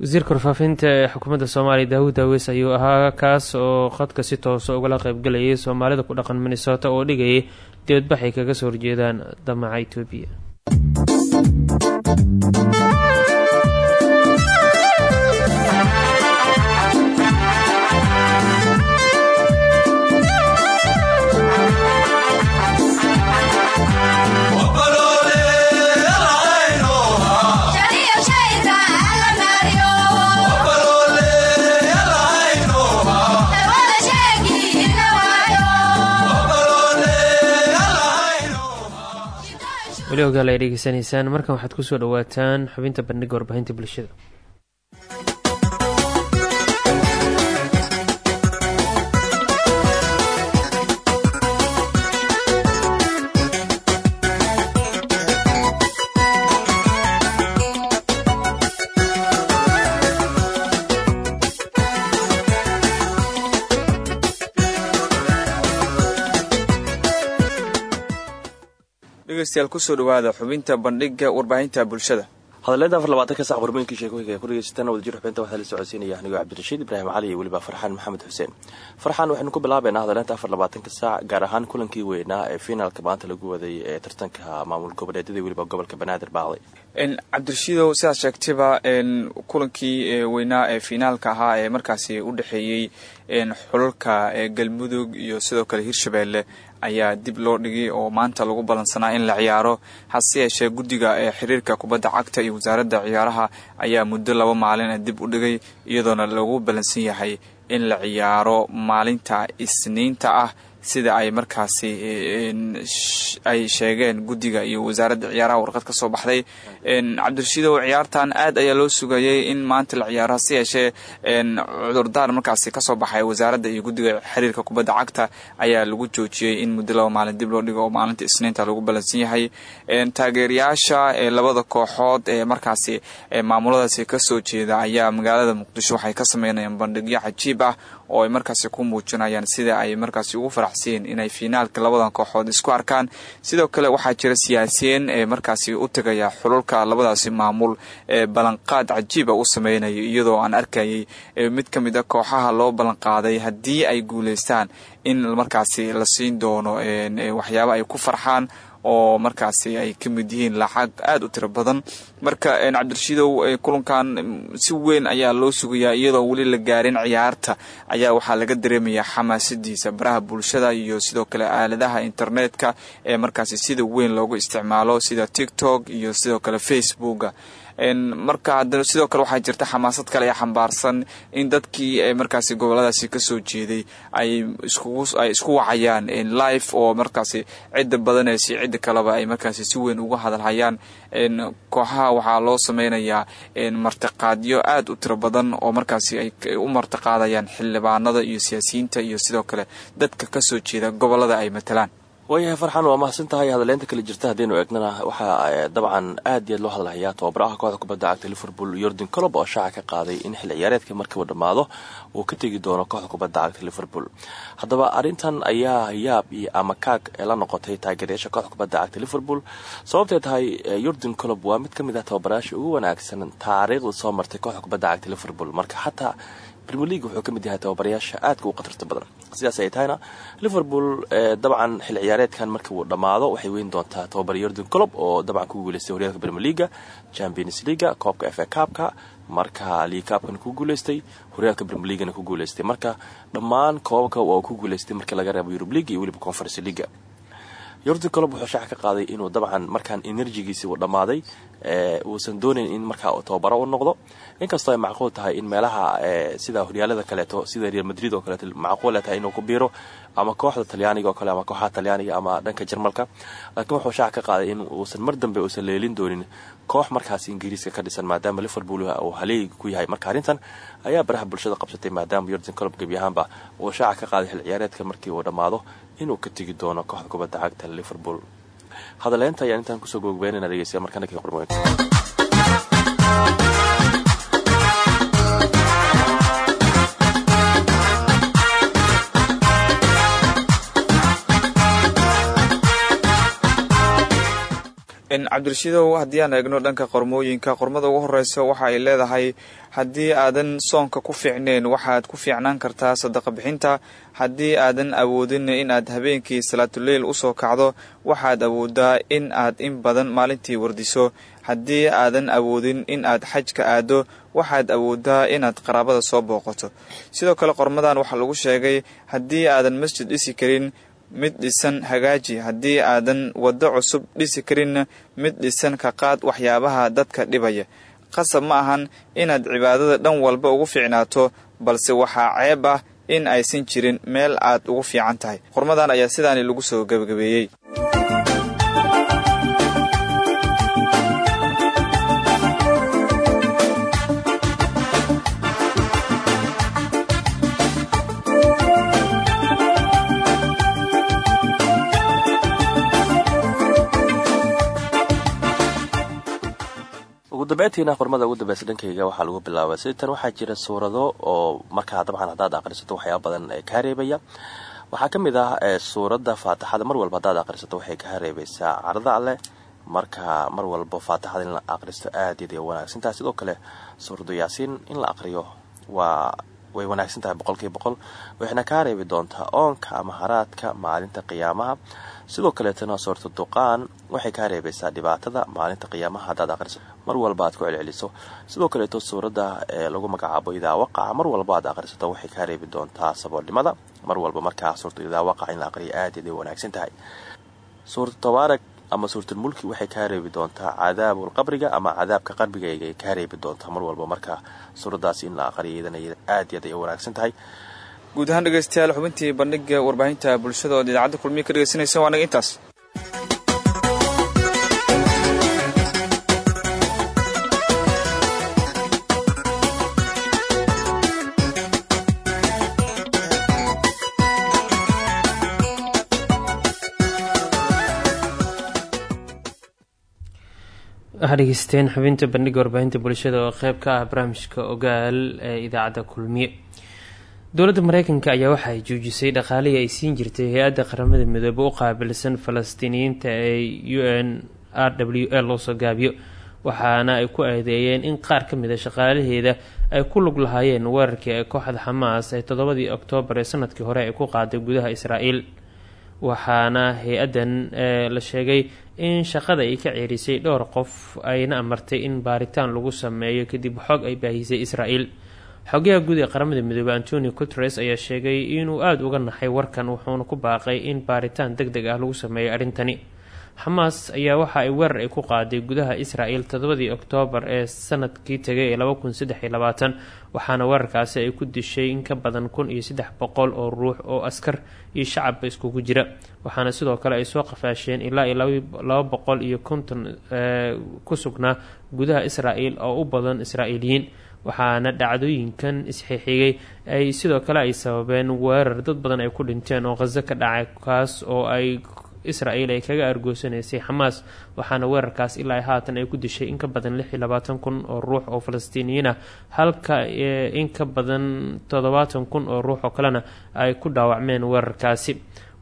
wasiirka warfaafinta ee xukuumadda soomaaliya daawud aweys ayuu ahaa kaas oo qadka si toosa ugala qeybgalayay soomaalida ku dhaqan minnesota oo dhigayay dibadbaxay kaga soo horjeedaan damaca etoobiya weli ogaal ay dhegeysanaysaan markan waxaad ku soo dhawaataan xubinta bandhiga warbaahinta bulshada dhegeystayaal ku soo dhawaada xubinta bandhiga warbaahinta bulshada. Hadaleeda afar labaatanka sac warmooyinkii sheekooyinka ay ku dhegeysataan wadajir xubinta waxaa la socodsiinaya anigoo cabdirashiid ibraahim cali iyo weliba farxaan maxamed xuseen. Farxaan waxaynu ku bilaabeynaa hadaleenta afar labaatanka saac gaar ahaan kulankii weynaa ee finaalka maanta lagu waday ee tartanka maamul goboleedyada weliba gobolka banaadir baaqday cabdirashiidow sidaad sheegtayba kulankii weynaa ee finaalka ahaa ee markaasi u dhexeeyey xulalka galmudug iyo sidoo kale hirshabeelle ayaa dib loo dhigay oo maanta lagu ballansanaa in la ciyaaro. Hase yeeshee guddiga ee xiriirka kubadda cagta iyo wasaaradda ciyaaraha ayaa muddo laba maalin dib u dhigay iyadoona lagu ballansan yahay in la ciyaaro maalinta isniinta ah sida ay markaasi ay sheegeen guddiga iyo wasaaradda ciyaaraha warqad ka soo baxday. Cabdirashiidow ciyaartan aad ayaa loo sugayay in maanta la ciyaaro hase yeeshee cudurdaar markaasi ka soo baxay wasaaradda iyo guddiga xiriirka kubadda cagta ayaa lagu joojiyey in muddo laba maalin dib loo dhigo oo maalinta isniinta lagu ballansan yahay. Taageerayaasha ee labada kooxood ee markaasi maamuladaasi ka soo jeeda ayaa magaalada muqdisho waxay ka sameynayaan bandhigyo cajiib ah oo ay markaasi ku muujinayaan sida ay markaasi ugu faraxsiyeen inay finaalka labadan kooxood isku arkaan. Sidoo kale waxaa jira siyaasiyiin ee markaasi u tegaya xululka labadaasi maamul ee ballanqaad cajiiba u sameynaya iyadoo aan arkayay mid ka mid a kooxaha loo ballanqaaday haddii ay guuleystaan in markaasi la siin doono waxyaaba ay ku farxaan oo markaasi ay ka mid yihiin lacag aada u tiro badan. Marka cabdirashiidow kulankan si weyn ayaa loo sugayaa iyadoo weli la gaarin ciyaarta. Ayaa waxaa laga dareemayaa xamaasadiisa baraha bulshada iyo sidoo kale aaladaha internetka ee markaasi sida weyn loogu isticmaalo sida tiktok iyo sidoo kale facebooka marka haddana sidoo kale waxaa jirta xamaasad kale ee xambaarsan in dadkii markaasi goboladaasi ka soo jeeday ay ay isku wacayaan live oo markaasi cidda badanaysa cidda kaleba ay markaasi si weyn uga hadalhayaan. Kooxaha waxaa loo sameynayaa martiqaadyo aada u tiro badan oo markaasi ay u martiqaadayaan xildhibaanada iyo siyaasiyiinta iyo sidoo kale dadka ka soo jeeda gobollada ay matalaan waayahay farxan waa mahadsan tahay hadaleynta kale jirta haddaynu eegnana. Waxaa dabcan aad iyo aad loo hadlahayaa tababaraha kooxda kubadda cagta liverpool yordan colob oo shaaca ka qaaday in xilli ciyaareedka markiiba dhammaado uu ka tegi doono kooxda kubadda cagta liverpool. Haddaba arrintan ayaa yaab iyo amakaag ee la noqotay taageerayaasha kooxda kubadda cagta liverpool. Sababtay tahay yordan colob waa mid ka mid ah tababarayaasha ugu wanaagsan taariikhda soo martay kooxda kubadda cagta liverpool. Marka xataa premier league wuxuu ka mid yahay tababarayaasha aadka u khatarta badan. Sidaas ay tahayna liverpool dabcan xil ciyaareedkan markii uu dhammaado waxay weyn doontaa tababara yordan colob oo dabcan ku guuleystay horyaalka premier leaga champions leaga koobka f a kaabka marka league kaabkana ku guuleystay horyaalka premier leagana ku guuleystay. Marka dhammaan koobabka waa ku guuleystay markii laga reebo eurub league iyo weliba conference leaga yordan colob wuxuu shaaca ka qaaday inuu dabcan markaan energigiisii uu dhammaaday uusan doonayn in markaa tababaro u noqdo. Inkastoo ay macquul tahay in meelaha sida horyaalada kaleeto sida real madrid oo kaleeto macquul tahay inuu ku biiro ama kooxda talyaaniga oo kale ama kooxaha talyaaniga ama dhanka jarmalka. Laakiin wuxuu shaaca ka qaaday in uusan mar dambe uusan leelin doonin koox markaas ingiriiska ka dhisan maadaama liverpool uu haleegi ku yahay. Marka arrintan ayaa baraha bulshada qabsatay maadaama yordan colob gebi ahaanba uu shaaca ka qaaday xil ciyaareedka markii uu dhammaado inuu ka tegi doono kooxda kubadda cagta liverpool. Hadaleynta ayaan intaan ku soo googbeynana dhegeystayaa markana kii qormooyinka cabdirashiidow haddii aan eegno dhanka qormooyinka qormada ugu horeysa waxa ay leedahay haddii aadan soonka ku fiicneen waxaad ku fiicnaan kartaa sadaqa bixinta. Haddii aadan awoodin in aad habeenkii salaatuleyl u soo kacdo waxaad awoodaa in aad in badan maalintii wardiso. Haddii aadan awoodin in aad xajka aado waxaad awoodaa inaad qaraabada soo booqato. Sidoo kale qormadan waxaa lagu sheegay haddii aadan masjid dhisi karin mid dhisan hagaaji. Haddii aadan waddo cusub dhisi karinna mid dhisan ka qaad waxyaabaha dadka dhibaya. Qasab ma ahan inaad cibaadada dhan walba ugu fiicnaato balse waxaa ceeb ah in aysan jirin meel aad ugu fiican tahay. Qormadan ayaa sidaani lagu soo gebagabeeyey dambeyntiina qormada ugu dambeysa dhankayga waxaa lagu bilaabay sitan waxaa jira suurado oo markaa dabcan haddaad aqrisato waxyaaba badan kaa reebaya waxaa ka mid ah suuradda faatixada. Mar walba haddaad aqrisato waxay kaa reebaysaa carada alleh marka mar walba faatixada in la aqristo aad iyaday wanaagsantahay sidoo kale suuradu yaasiin in la aqriyo waa way wanaagsan tahay boqolkiiba boqol waxayna kaa reebi doontaa oonka ama haraadka maalinta qiyaamaha. Sidoo kaleetana suurta duqaan waxay kaa reebaysaa dhibaatada maalinta qiyaamaha haddaad aqriso mar walba aad ku celceliso. Sidoo kaleeto suuradda ee lagu magacaabo idaa waqaca mar walba aad aqrisato waxay kaa reebi doontaa saboolnimada. Mar walba markaa suurta idaa in la aqriyo aad iyaday wanaagsan tahay. Suurta tabaarak ama suuratulmulki waxay kaa reebi doontaa cadaabul qabriga ama cadaabka qarbigaygay kaa reebi doontaa mar walba. Markaa suuradaas in la aqriyo iyadana aad iyaad ay wanaagsan tahay. Guud ahaan dhegeystayaal xubintii bandhiga warbaahinta bulshada ood idaacadda kulmiya ka dhegeysanaysa waa naga intaas waxaa xubinta bandhiga warbaahinta bulshada oo qeyb ka ah barnaamijka ogaal ee idaacadda kulmiye. Dowladda mareykanka ayaa waxa ay joojisay dhaqaalihii ay siin jirtay hay'adda qaramada midoobe u qaabilsan falastiiniyiinta ee u n r w l loosoo gaabiyo waxaana ay ku eedeeyeen in qaar ka mid a shaqaalaheeda ay ku lug lahaayeen weerarkii ee kooxda xamaas ee toddobadii oktoobar ee sannadkii hore ay ku qaaday gudaha israa'iil waxaana hay'addan la sheegay in shaqada ay ka ceerisay dhowr qof ayna amartay in baaritaan lagu sameeyo kadib xog ay baahisay israa'iil. Xogayaha guud ee qaramada midoobey antonio guteres ayaa sheegay inuu aada uga naxay warkan wuxuuna ku baaqay in baaritaan deg deg ah lagu sameeyo arrintani xamaas ayaa waxa ay weerar ay ku qaaday gudaha israel toddobadii oktoobar ee sannadkii tegay ee laba kun saddex labaatan waxaana weerarkaasi ay ku dishay in ka badan kun iyo saddex boqol oo ruux oo askar iyo shacabba iskugu jira. Waxaana sidoo kale ay soo qafaasheen ilaa iyo laba boqol iyo konton ku sugnaa gudaha israel oo u badan israa'iiliyiin. Waxaana dhacdooyinkan isxixigay ay sidoo kale ay sababeen weerar dad badan ay ku dhinteen oo khaso ka dhacay kaas oo ay israel ay kaga argoosanaysay xamaas waxaana weerarkaas ilaa haatan ay ku dishay in ka badan lix iyo labaatan kun oo ruux oo falastiiniyiin ah halka in ka badan toddobaatan kun oo ruux oo kalena ay ku dhaawacmeen weerarkaasi.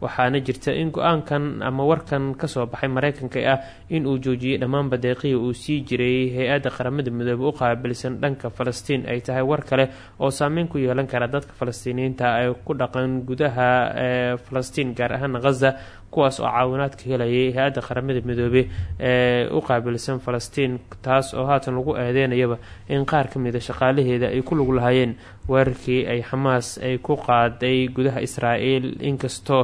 Waxaana jirta in go'aankan ama warkan ka soo baxay mareykanka ah in uu joojiyey dhammaan badeeqihii uu sii jiray hay'adda qaramada midoobe u qaabilsan dhanka falastiin ay tahay war kale oo saameyn ku yeelan kara dadka falastiiniyiinta ay ku dhaqan gudaha falastiin gaar ahaan khaza kuwaas oo caawinaad ka helayay hay'adda qaramada midoobe ee u qaabilsan falastiin taas oo haatan lagu eedeynayaba in qaar ka mid a shaqaalaheeda ay ku lug lahaayeen weerarkii ay xamaas ay ku qaaday gudaha israael inkastoo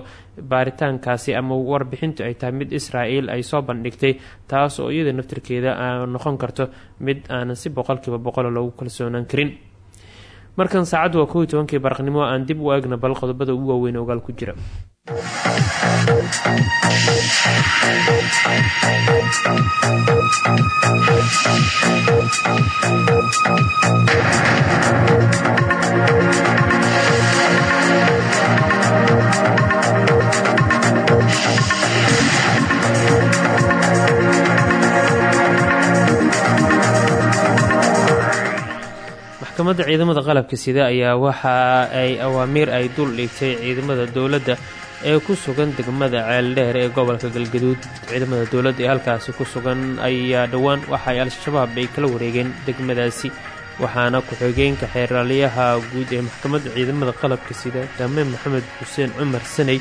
baaritaankaasi ama warbixintu ay tahay mid israael ay soo bandhigtay taas oo iyada naftirkeeda noqon karto mid aanan si boqolkiiba boqolo loogu kalsoonaan karin. Markan saacaddu waa kow iyo tobankii baraqnimo aan dib u eegna bal qodobada ugu waaweyn ogaal ku jira maxkamadda ciidamada qalabka sida ayaa waxa ay awaamiir ay dul dhigtay ciidamada dowladda ee ku sugan degmada ceeldheer ee gobolka galgaduud. Ciidamada dowladda ee halkaasi ku sugan ayaa dhowaan waxa ay al-shabaab ay kala wareegeen degmadaasi waxaana ku-xigeenka xeeraalyaha guud ee maxkamadda ciidamada qalabka sida dame maxamed xuseen cumar saney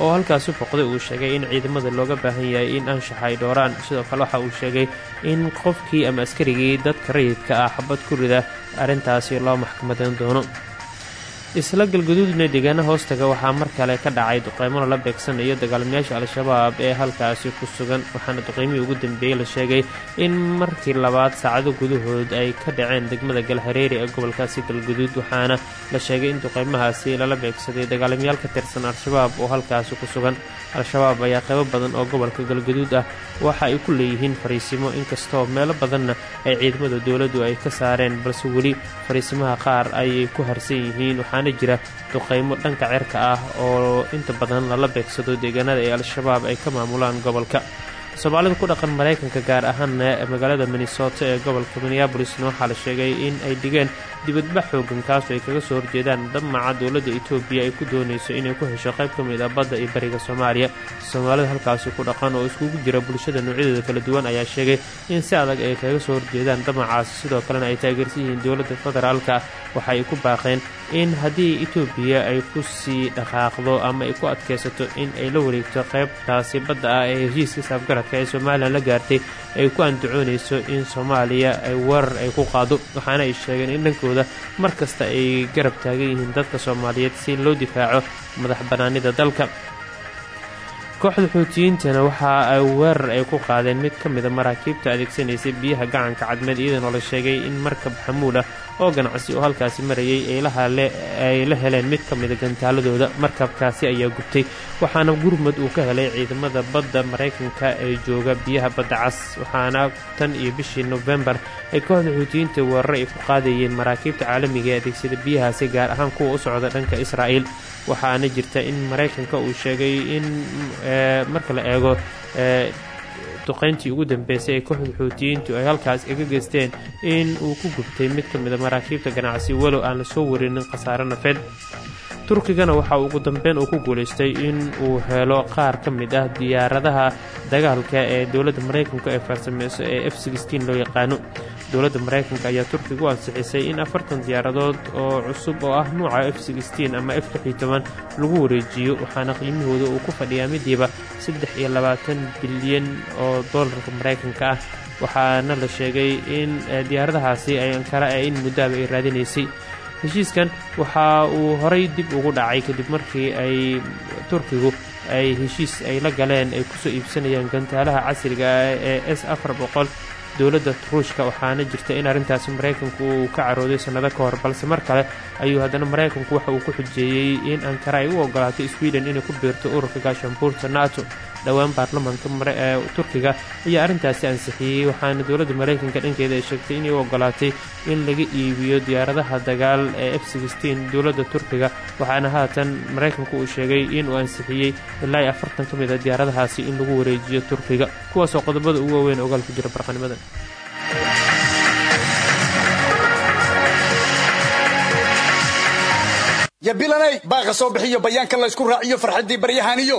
oo halkaasi foqday uu sheegay in ciidamada looga baahan yahay in anshaxa ay dhooraan sidoo kale waxa uu sheegay in qofkii ama askarigii dadka rayidka ah xabad ku rida arrintaasi loo maxkamadan doono isla galgaduudna deegaana hoostaga waxaa mar kale ka dhacay duqeymo lala beegsanayo dagaalamayaasha al-shabaab ee halkaasi ku sugan waxaana duqeymihii ugu dambeeyey la sheegay in markii labaad saacado gudahood ay ka dhaceen degmada galhareeri ee gobolkaasi galgaduud waxaana la sheegay in duqeymahaasi lala beegsaday dagaalamayaal ka tirsan al-shabaab oo halkaasi ku sugan al-shabaab ayaa qaybo badan oo gobolka galgaduud ah. Waxa ay ku leeyihiin fariisimo inkastoo meelo badanna ay ciidamada dowladdu ay ka saareen balse weli fariisimaha qaar ayay ku harsan yihiin. Waxaana jira duqeymo dhanka cerka ah oo inta badan lala beegsado deegaanada ee al-shabaab ay ka maamulaan gobolka soomaalida ku dhaqan maraykanka gaar ahaana magaalada minnesota ee gobolka minneabolisna waxaa la sheegay in ay dhigeen dibadbax xoogan kaasoo ay kaga soo horjeedaan damaca dowladda etoobiya ay ku doonayso inay ku hesho qayb ka mid ah badda iyo bariga soomaaliya. Soomaalida halkaasi ku dhaqan oo iskugu jira bulshada noocyadeeda kala duwan ayaa sheegay in si adag ay kaga soo horjeedaan damacaasi sidoo kalena ay taageersan yihiin dowladda federaalka waxa ay ku baaqeen in haddii etoobiya ay ku sii dhaqaaqdo ama ay ku adkaysato in ay la wareegto qaybtaasi badda ah ee heshiiska saafgaradka ee somalilan la gaartay ay ku andacoonayso in soomaaliya ay weerar ay ku qaado waxaana ay sheegeen in dhankooda mar kasta ay garab taagan yihiin dadka soomaaliyeed si loo difaaco madax bannaanida dalka kooxda xuutiyiintana waxa ay weerar ay ku qaadeen mid ka mida maraakiibta adeegsanaysay biyaha gacanka cadmeed iyadoo la sheegay in markab xamuul ah oo ganacsi oo halkaasi marayay ay la heleen mid ka mida gantaaladooda. Markabkaasi ayaa gubtay waxaana gurmud uu ka helay ciidamada badda maraykanka ee jooga biyaha badda cas. Waxaana tan iyo bishii nofembar ay kooxda xuutiyiinta weerar ay ku qaadayeen maraakiibta caalamiga ee adeegsada biyahaasi gaar ahaan kuwa u socda dhanka israa'iil waxaana jirta in maraykanka uu sheegay in marka la eego duqayntii ugu dambeysay ee kooxda xuutiyiintu ay halkaas iga geysteen in uu ku gubtay mid ka mida maraakiibta ganacsi walow aan la soo warinin khasaare nafeed turkigana waxa ugu dambeyn uu ku guulaystay in uu helo qaar ka mid ah diyaaradaha dagaalka ee dowladda maraykanka ee farsameyso ee f loo yaqaano. Dowladda maraykanka ayaa turkiga u ansixisay in afartan diyaaradood oo cusub oo ah nuuca f ama f lagu wareejiyo waxaana qiimahooda uu ku fadhiyaa midiiba saddex iyo labaatan bilyan oo doolarka maraykanka ah. Waxaana la sheegay in diyaaradahaasi ay ankara in muddaaba ay raadinaysay heshiiskan waxa uu horay dib ugu dhacay kadib markii ay turkigu ay heshiis ay la galeen ay ku soo iibsanayaan gantaalaha casriga ah ee s afar boqol dowladda ruushka. Waxaana jirta in arrintaasi maraykanku uu ka carooday sannado ka hor balse mar kale ayuu haddana maraykanku waxa uu ku xujeeyey in ankara ay u ogolaatay sweden inay ku biirto ururka gaashaanbuurta nato dhowaan baarlamaanka turkiga. Ayaa arrintaasi ansixiyey waxaana dowladda maraykanka dhankeeda ay sheegtay inay u ogolaatay in laga iibiyo diyaaradaha dagaal ee f dowladda turkiga. Waxaana haatan maraykanku uu sheegay inuu ansixiyey ilaa afartan ka mid a diyaaradahaasi in lagu wareejiyo turkiga. Kuwaasoo qodobada ugu waaweyn ogaal ku jira barqanimadan yabilanay baaqa soo bixiyo bayaanka laysku raaciyo farxaddii baryahaniyo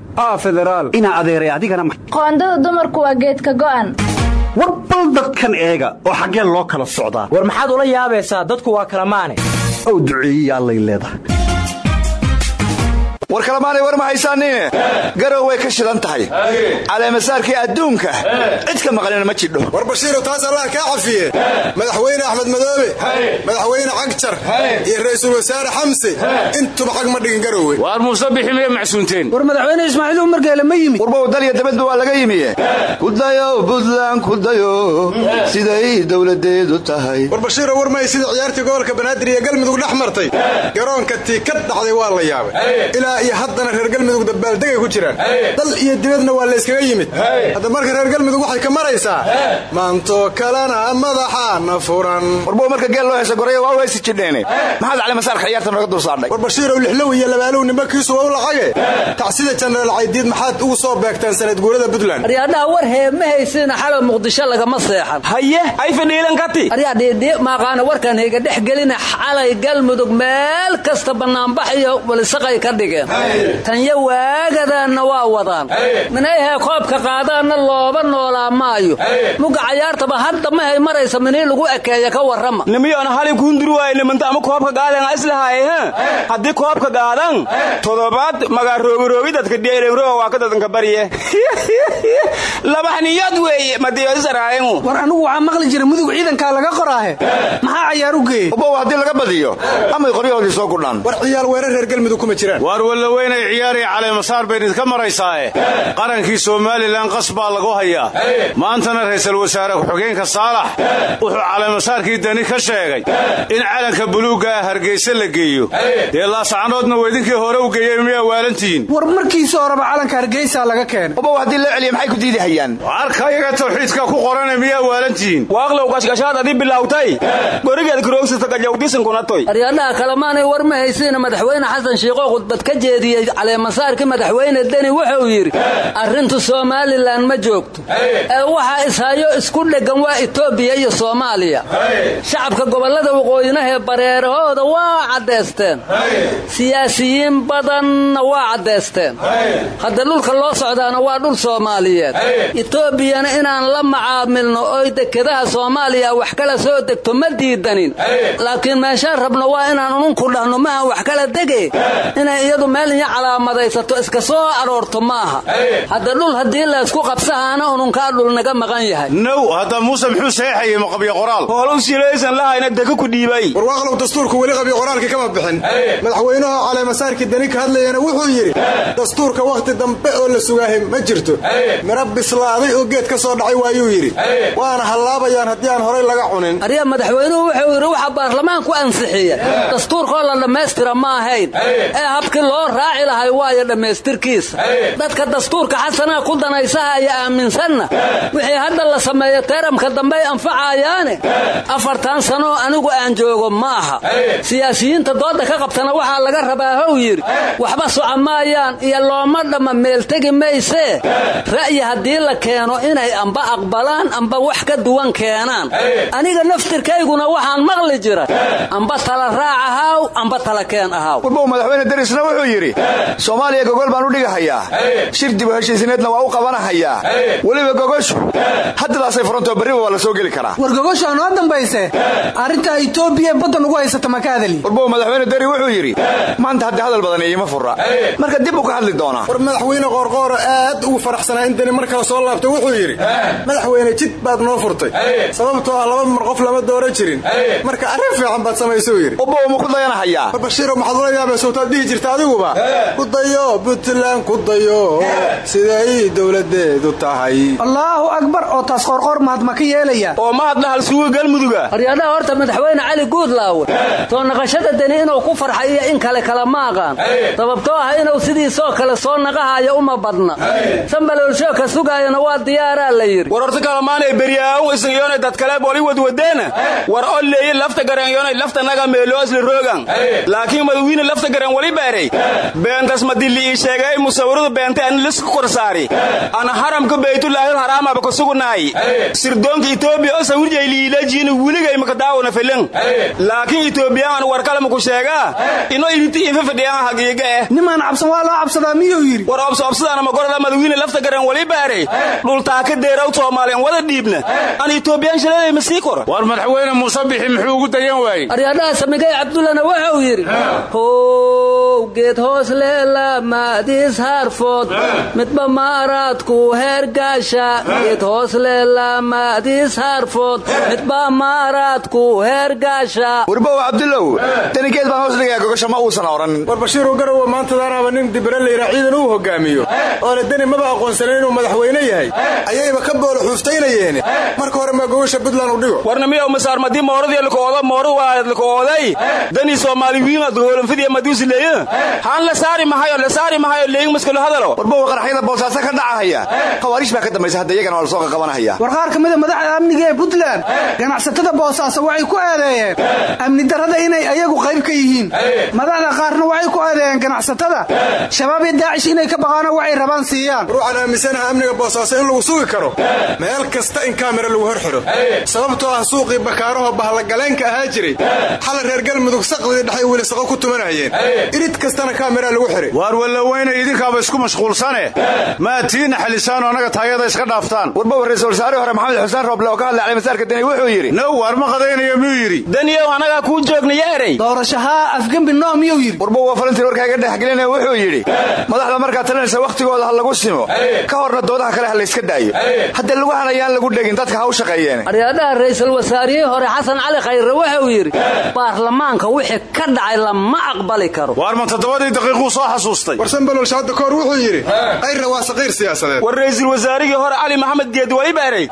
inaa adeeray adigana qoondada dumarku waa geedka go'an. War bal dadkan eega oo xaggeen loo kala socdaa. War maxaad ula yaabaysaa? Dadku waa kala maane. Ow duceeyiya allay leedahay war kalamaanay war ma haysaaniine garow way ka shidan tahay caleemasaarkii adduunka. Cid ka maqlina ma jidho. War bashiirow taas allah kaa cafiye. Madaxweyne axmed madoobe. Madaxweyne cagjar. Iyo ra'iisul wasaare xamse. Intuba xag ma dhigin garowe waar muuse bixi miyay macsuunteen war madaxweyne ismaaciil umar geele ma yimid warbow dalya dabadba waa laga yimiye kudayo buntland kudayo siday dowladeedu tahay. War bashiirow war may sida ciyaartii gobolka banaadir iyo galmudug dhex martay. Garoonka tii ka dhacday waa la yaabay ilaa iyo haddana reer galmudug dabaaldegay ku jiraan. Dal iyo dibadna waa layskaga yimid. Hadda marka reer galmudug waxay ka maraysaa maantoo kalena madaxaana furan. Warbow marka geel loo hesha goraya waa waysi jidheene. Maxaad caleemasaarka ciyaarta nooga dul saadhay? War bashiirow lixlow iyo labaalow nimankiisu waa u lacage tacsida jenaraal caydiid maxaad ugu soo beegteen sanad guurada puntland? Aryaadhaha war hee ma haysina xalay muqdisho lagama seexan. Haye ay fadhiilan kati aryaa dhiidhii maaqaana warkan hayga dhex gelina xalay galmudug meel kasta bannaanbax iyo walisaqay ka dhigeen tanya waagadaanna waa wadaan. Minayhee koobka qaadaanna looba noolaa maayo. Muga cayaartaba hadda mahay maraysa minii lagu ekeeya ka warrama. Nimiyoon hali kuundurwaay nimanta ama koobka qaadan islahaay haddii koobka qaadan todobaad magaa roogiroogi dadka dheerenroga waa ka dadanka barye labaxniyad weeye madiyosaraayangu war anigu waxaa maqli jira mudug ciidankaa laga qoraahe. Maxaa cayaar u geeyey ubow haddii laga badiyo amay qoryahoodii soo gudhaan. War ciyaal weerar reer galmudug kuma jiraan waar wallaweynay ciyaaraya caleemasaar bay idinka maraysaae qarankii somalilan qas baa lagu hayaa. Maantana ra'iisul wasaare ku-xigeenka saalax wuxuu caleemasaarkii dani ka sheegay in calanka buluugga ah hargeysa la geeyo. Dee laascanoodna weydinkii hore u geeyey miyaa waalantihiin. War markiisa horeba calanka hargeysa laga keenay ubow haddii loo celiya maxay ku diidi hayaan arkayaga tawxiidka ku qorana miyaa waalantihiin. Waaqlow gashgashaad adii bilowtay gorigeed karoogsata gajawdisankunatoy aryadhaha kalemaanay war ma haysiina madaxweyne xasan shiiqoo khudbad ka jeediyey caleemasaarkii madaxweyne deni wuxuu yidhi arrintu somalilan ma joogto. Ee waxaa ishayo isku dheggan waa etoobiya iyo soomaaliya. Shacabka gobollada waqooyinahee bareerahooda waa caddaysteen siyaasiyiin badanna waa caddaysteen hadda dhulka loo socdaana waa dhul soomaaliyeed. Etoobiyana inaan la macaamilno oy dekedaha soomaaliya wax kala soo degto ma diidanin laakiin meeshaan rabno waa inaan ununku dhahno maha wax kala dege inay iyadu meel iyo calaamadaysato iska soo aroorto maaha. Hadda dhul haddii laysku qabsahaana ununkaa dhul naga maqan yahay. Now hadda muuse muxuu seexayey maqabyo qoraal? Hoolow silaysan lahayna deka ku dhiibay. Warwaaqlow dastuurku weli qabyo qoraalkii kama bixin madaxweynaha caleemasaarkii dani ka hadlayana wuxuu yidhi dastuurka wakhti dambe oo la sugaahay ma jirto. Mira bislaaday oo geed ka soo dhacay waayuu yidhi waana hallaabayaan haddii aan horay laga cunin. Arya madaxweynuhu wuxuu yidhi waxa baarlamaanku ansixiya. Dastuurkoo la dhammaystira ma ahayn. Ee habkii loo raaci lahay waayo dhammaystirkiisa dadka dastuurka xasanaa ku danaysaha iyo aaminsanna wixii hadda la sameeyo teeramka dambey anfacayaane afartan sanoo anigu aan joogo maaha. Siyaasiyiinta dooda ka qabtana waxaa laga rabaa how yidhi waxba soco maayaan iyo looma dhamma meeltegi maysee. Ra'yi haddii la keeno inay amba aqbalaan amba wax ka duwan keenaan. Aniga naftirkayguna waxaan maqli jira amba tala raac ahaaw amba tala keen ahaaw yidhi soomaaliya gogol baan u dhigahayaa shir dibu heshiisineedna waa u qabanahayaa. Weliba gogoshu haddadaasay furantoo berriba waa la soo geli karaa. War gogosha noo dambayse arrinta itoobiya baddan ugu haysata maka hadali. Warbow madaxweyne dari wuxuu yidhi maanta haddii hadal badan iima fura marka dib u ka hadli doonaa. War madaxweyne qoorqooro aad ugu faraxsanaa in dani markale soo laabta wuxuu yidhi madaxweyne jid baad noo furtay. Sababtoo ah laba mar qof lama dooran jirin. Marka arrin fiican baad samaysuu yidhi ubow ma ku dayanahayaa. War bashiiro maxaad ula yaabaysowtaad dhihi jirta adiguba ku dayo puntland ku dayo. Siday dowladeedu tahay. Allaahu akbar oo taas qorqor mahad ma ka yeelaya. Oo mahad dhahal suuga galmuduga aryadhaha horta madaxweyne cali guudlaawe soo naqashada deni inuu ku farxay iyo in kale kala ma aqaan sababtoo ah inuu sidiisoo kale soo naqahayo uma badna. Sambaloolshoo ka sugaayana waa diyaaraa la yidhi. War horta kalamaanay beryaawn isagyoonay dadkale boli wadwadeena war oo leeyi lafta garanyoonay lafta naga meeloo isla roogan. Laakiin madawiine lafta garan wali beeray beentas madili ii sheegay? Musawiradu beentay ani lisku korsaari ana haramka baytullaahil haraamaba ka sugunaay sirdoonka itoobiya oo sawirjay liilajiina wiligay maka daawona filan laakiin itoobiyaan war kale maku sheegaa ino idinti ifa fadhiyaan hagiiga eh. Nimaan cabsan waa loo cabsadaa miyuu yidhi? War obso obsadaana magorada madawiine lafta garan wali baaray dhultaaka deeraw soomaaliyan wada dhiibna. An itoobiyaan shaleeday ma sii kora war madaxweyne muuse bixi muxuu ugu dayan waayey? Aryadhaha samigay cabdullana wuxuu yidhi how haarfood midba maaraadku heergaasha geed hoos leelaamaadiis haarfood midba maaraadku heergaasha warbow cabdulow danigeed baan hoos dhigayaa gogosha ma uusan odhan war bashiiru garowa maantadaanaaba nin dibire layidhaa ciidan uu hogaamiyo. Oona deni maba aqoonsanin inuu madaxweyne yahay. Ayayba ka boolo xuuftaynayeen marka hore maa gogosha puntland u dhigo. Warna miyow masaarmadii mooradii likooda moorad waa likooday danii soomaali wiima duhoolanfidii maduusi haan la saari mahayo la saari mahayo leeyin maskalo hadalo. Warbow qaraxyada boosaaso ka dhacahaya khawaariish baa ka dambaysa hadda iyagana waa la soo qaqabanahaya war qaar ka mida madaxda amniga ee puntland ganacsatada boosaaso waxay ku eedeeyeen amni darrada inay ayagu qayb ka yihiin. Madaxda qaarna waxay ku eedeeyeen ganacsatada. Shabaab iyo daacish inay ka baqaano waxay rabaan siiyaan. Ruuxan aaminsanaha amniga boosaaso in lagu sugi karo meel kasta in kaamira lagu horxidho sababtoo ah suuqii bakaaraho bahlagaleenka ahaa jiray xala reer galmudug saqdii dhexay weli saqo ku tumanayeen. Irid kastana kaamiraa lagu xihay waar wallaweyne idinkaaba isku mashquulsane? Maa tiina xalisaanoo annaga taayada iska dhaaftaan? Warbawa ra'isul wasaare hore maxamed xuseen rooble oo ka hadlay calimasaarka deni wuxuu yidhi now waar ma qadaynayo miyuu yidhi? Daniyow anagaa kuu joognayo erey doorashahaa afgembi noo miyuu yidhi? Warbawa falintii warkaa iga dhexgelinaya wuxuu yidhi madaxda markaad talinaysa wakhtigooda ha lagu simo. Ka horna doodaha kale ha layska daayo. Haddee lagu hanayaan lagu dhegin dadka ha u shaqeeyeen aryaadhaha ra'iisul wasaarihii hore xasan cali khayre wuxuu yidhi baarlamaanka wixii ka dhacay lama aqbali karo daqiiquu soo xasuustay. Warsanbalolsha hadda kahor wuxuu yidhi kayrna waa saqiir siyaasadeed. War ra'iisul wasaarigii hore cali maxamed geed wali baaray.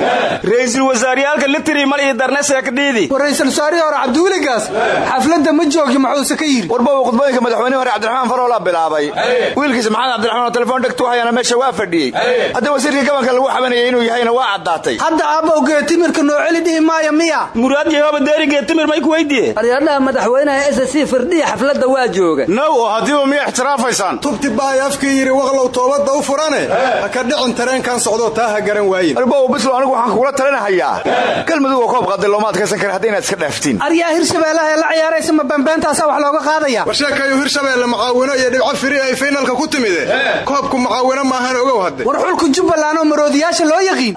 Ra'iisul wasaariyaalka litiri mal iyo darnesa kadhiidi war ra'iisul wasaarihii hore cabdiweligaas xafladda ma joogi muxuuse ka yidhi. Warbawa khudbooyinka madaxweynihi hore cabdiraxmaan faroolaa bilaabay. Wiilkiisa maxamed cabdiraxmaan oo telefoon dhegtu hayana meesha waa fadhiyey. Haddii wasiirkii gabanka lagu xabanayay inuu yahayna waa caddaatay. Hadda aabowgee timirka noo celi dhihi maayo miya. Muraad yahooba deerigee timir may ku weydiye aryaadhaha madaxweynaha s c firdhiya xafladda waa jooga haddiiba miya ixtiraafaysaan tubti baay afkii yidhi waqlow toobadda u furane ha ka dhicin tareenkan socdoo taa ha garan waayin. Arbow bislow anigu waxaan kugula talinahayaa galmudug oo koob qaaday looma adkaysan kara hadda inaad iska dhaaftiin aryaa hirshabeellaha ee la ciyaaraysa ma bambeentaasaa wax looga qaadaya? War sheekayu hirshabeelle macaawino iyo dhibco firi ay faynalka ku timide. Koobku macaawino maahan ogow hadde. War xulka jubbaland oo maroodiyaasha loo yaqiin?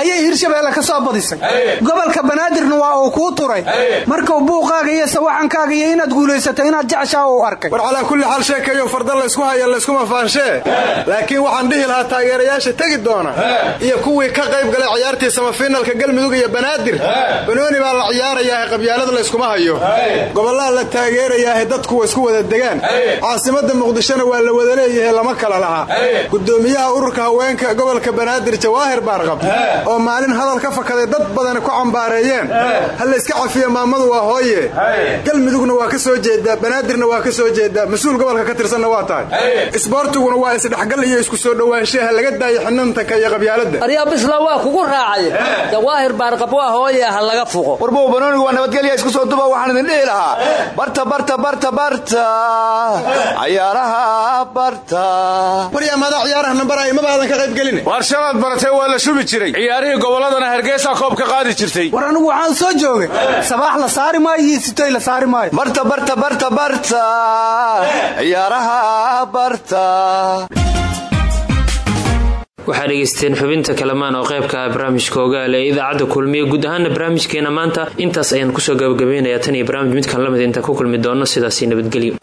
Ayay hirshabeelle ka soo badisay. Gobolka banaadirna waa uu kuu turay. Markuu buuqaaga iyo sawaxankaaga iyo inaad guulaysatay inaad jeceshaa uu arkay. War calaa kulli xaal sheekayo farda laysku haya layskuma faanshee laakiin waxaan dhihi lahaa taageerayaasha tegi doona. Iyo kuwii ka qayb galay ciyaartii samafiinalka galmudug iyo banaadir. Banooni baa la ciyaarayaahe qabyaalada layskuma hayo. Gobollaa la taageerayaahe dadku wa isku wada degaan caasimada muqdishona waa la wada leeyahe lama kala lahaa gudoomiyaha ururka haweenka gobolka banaadir jawaahir baarqab oo maalin hadal ka fakaday dad badani ku cambaareeyeen. Ha layska cafiya maamadu waa hooye. Galmudugna waa ka soo jeedaa banaadirna waa ka soo jeedaa mas'uul gobolka ka tirsanna waa tahay. Isboortiguna waa isdhexgal iyo isku soo dhowaanshaha laga daayo xinantanka iyo qabyaalada aryaa bisla waa kugu raacay. Jawaahir baarqab waa hooye ha laga fuqo. Warbow banoonigu waa nabadgelya isku soo duba waxaan idin dhihi lahaa. Barta barta barta barta. Cayaaraha barta. Waryaa maadaa ciyaaraha nambaraya maba aadan ka qayb gelin. Waar shalaad baratay waa la shubi jiray. Ciyaarihii gobolladana hargeysaa koob ka qaadi jirtay. War anigu waxaan soo joogay. Sabaax la saari maayo iyo sitoy la saari maayo. Barta barta barta barta ciyaaraha barta. Waxaa dhegaysteen xubinta kalamaan oo qaybka ah barnaamijka ogaal ee idaacadda kulmiye. Guud ahaana barnaamijkeena maanta intaas ayaan ku soo gabagabaynayaa tan iyo barnaamij midkan la mid inta ku kulmi doono sidaasi nabadgelyo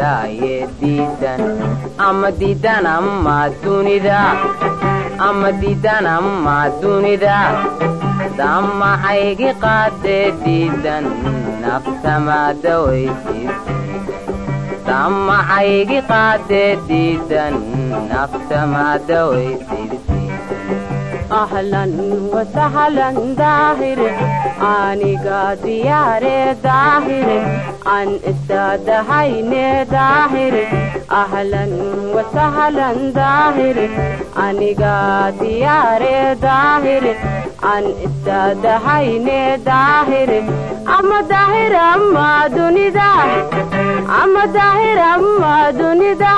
daaye diidan ama diidan ama dunida ama diidan ama dunida damaxaygi qaadee diidan naftamaadawaysidamaxaygi qaadee diidan naftamaadawaysid ahlan wasahlan daahir aniga diyaare daahire aan istaadahayne daahire ahlan wasahlan daahire aniga diyaare daahire aan istaadahayne daahire ama daahir ama dunida ama daahir ama dunida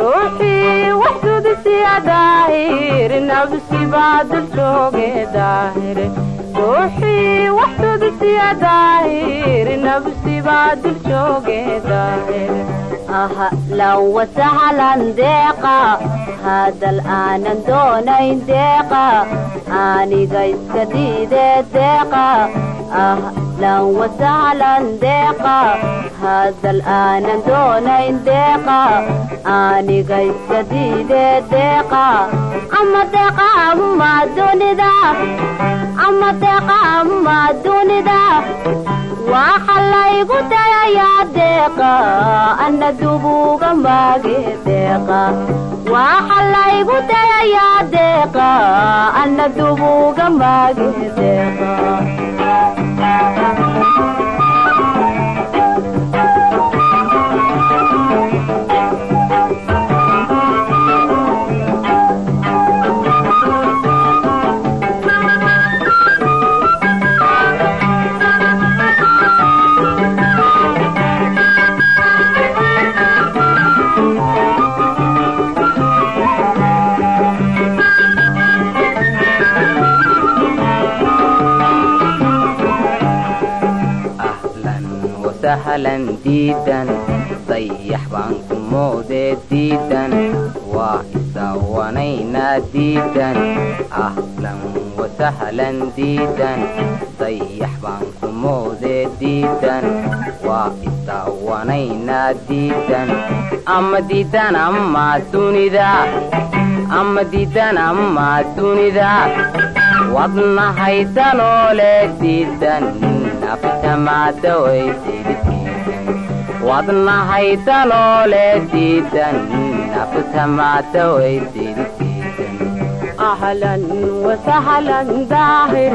ruuxii waxsudisiya daahir nafsi baa dushooge daahire ruuxii waxsudisiya daahiri nabsibaa dul joogeedaah lawasahalan deeqa hadal aanan doonayn deeqa aniga iska diidee deeqa ahlan wasahlan deeqa hadal aanan doonayn deeqa aniga iska diidee deeqa ama deeqa amma dunida ama deeqa amma dunida waxa laygu dayayaa deeqa ana dubuga maage deeqa waxa laygu dayayaa deeqa ana dubuga maage deeqa Thank you. Sahlan diidan dayax baan ku moodee diidan waa isawanaynaa diidan ahlan wasahlan diidan dayax baan ku moodee diidan waa isawanaynaa diidan ama diidan ama dunida ama diidan ama dunida wadnahaytanoole diidan wadnahaytanoole diidan naftamaaawaydidiidan ahlan wasahlan daahir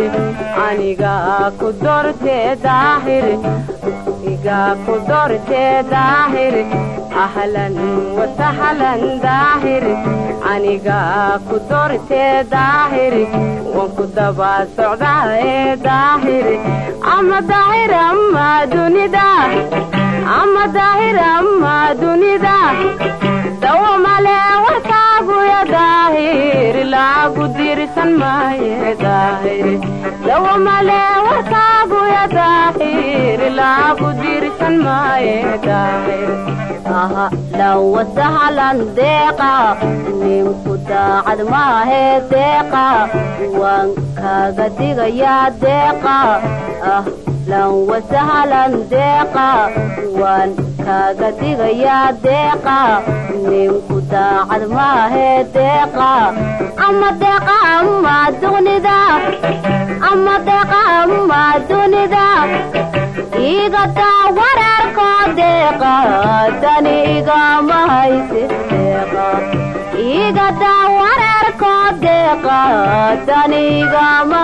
aniga ku dortee daahir aniga ku dortee daahir ahlan wasahlan daahir aniga ku dortee daahir wan ku daba socdaa ee daahir ama daahir ama dunida ama daahir ama dunida. Dawo male warkaaguya daahir maaye daahir dawo male warkaaguya maaye daahir aha lawa sahlan deeqa ninku daacad maahe deeqa waan kaaga digayaa deeqa ah lan wasahlan deeqa waan kaaga digayaa deeqa ninku daacad maahe deeqa ama deeqa ama dunida ama deeqa ama dunida igadaa wareerkoo deeqa dani igama hayse deeqa igadaa wareerkoo deeqa dani igama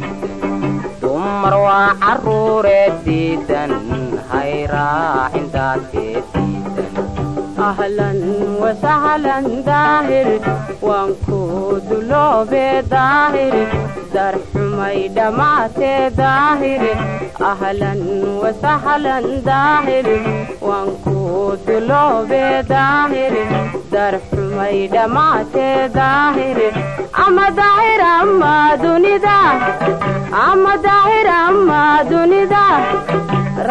dumar waa carruuree diidan hayraacindaadkee diidan ahlan wasahlan daahir waan ku duloobee daahir darxumay dhammaatee daahir ahlan wasahlan daahir waan ku duloobee daahir darxumay dhammaatee daahir ama daahir ama dunida. Ama daahir ama dunida.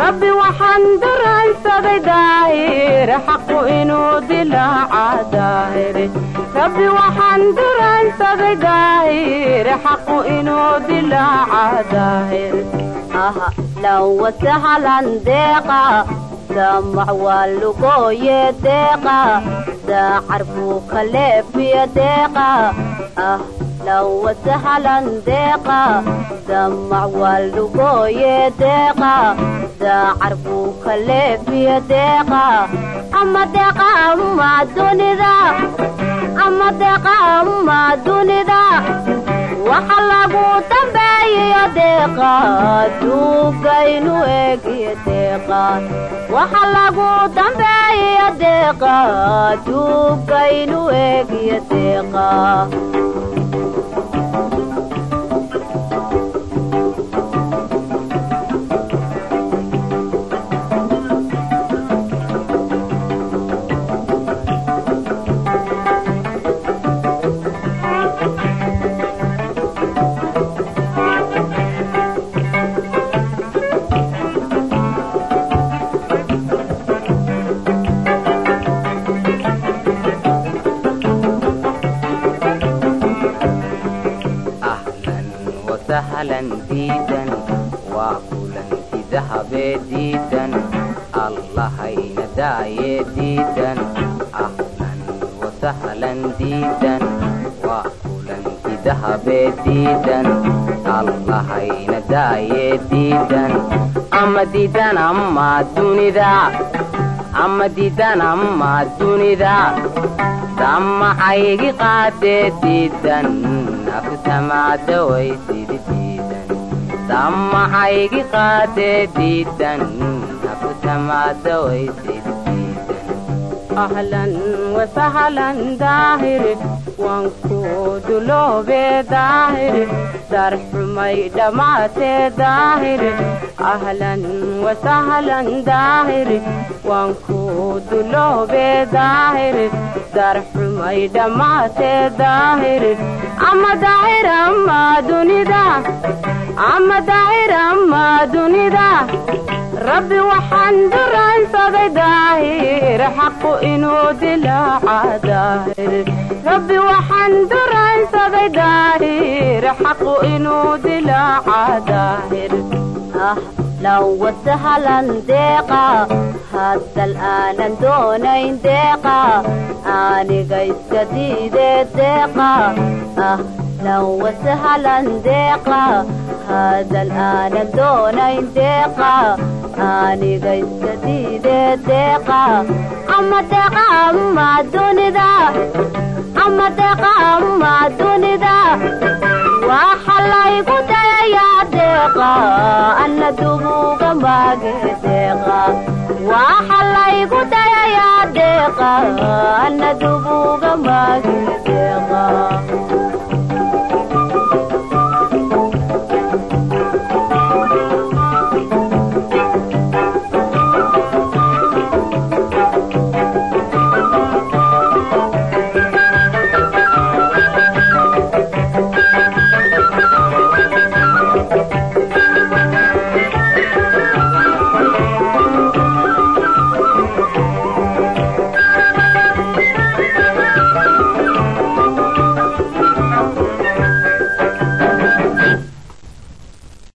Rabbi waxaan duransaday daahir xaqu inuu dilaaca daahir rabbi waxaan duransaday daahir xaqu inuu dilaaca daahir aha lawa sahlan deeqa damac waa lugooye deeqa. Daacar buu ka leefiya deeqa ah lawa sahlan deeqa damac waa lugooye deeqa daacar buu ka leefiya deeqa ama deeqa ama dunida. ama waxa lagu dambeeyiyo deeqaad duugaynu eegiyo deeqaad waxa lagu dambeeyiyo deeqaad duugaynu eegiyo deeqaad kulanti dahabee diidan allahayna daayee diidan ahlan wasahlan diidan waa kulanti dahabee diidan allahayna daayee diidan ama diidan ama dunida ama diidan ama dunida. Damacaygi qaadee diidan naftamaadawaysid diidan damacaygi qaadee diidan naftamaadawaysid ahlan wasahlan daahir waan ku duloobee daahir. Darxumay dhammaatee daahir. Ahlan wasahlan daahir waan ku duloobee daahir. Darxumay dhammaatee daahir ama daahir ama dunida rabbi waxaan duransaday daahir xaqu inuu dilaaca daahir rabbi waxaan duransaday daahir xaqu inuu dilaaca daahir ahlan wasahlan deeqa hadal aanan doonayn deeqa aniga iska diidee deeqa ah lawase halan deeqa haasal aanan doonayn deeqa aniga iska diidee deeqa ama deeqa amma dunida ama deeqa amma dunida waxa laygu dayayaa deeqa anna dubuuga maage deeqa waxa laygu dayayaa deeqa ana dubuga maagideeqa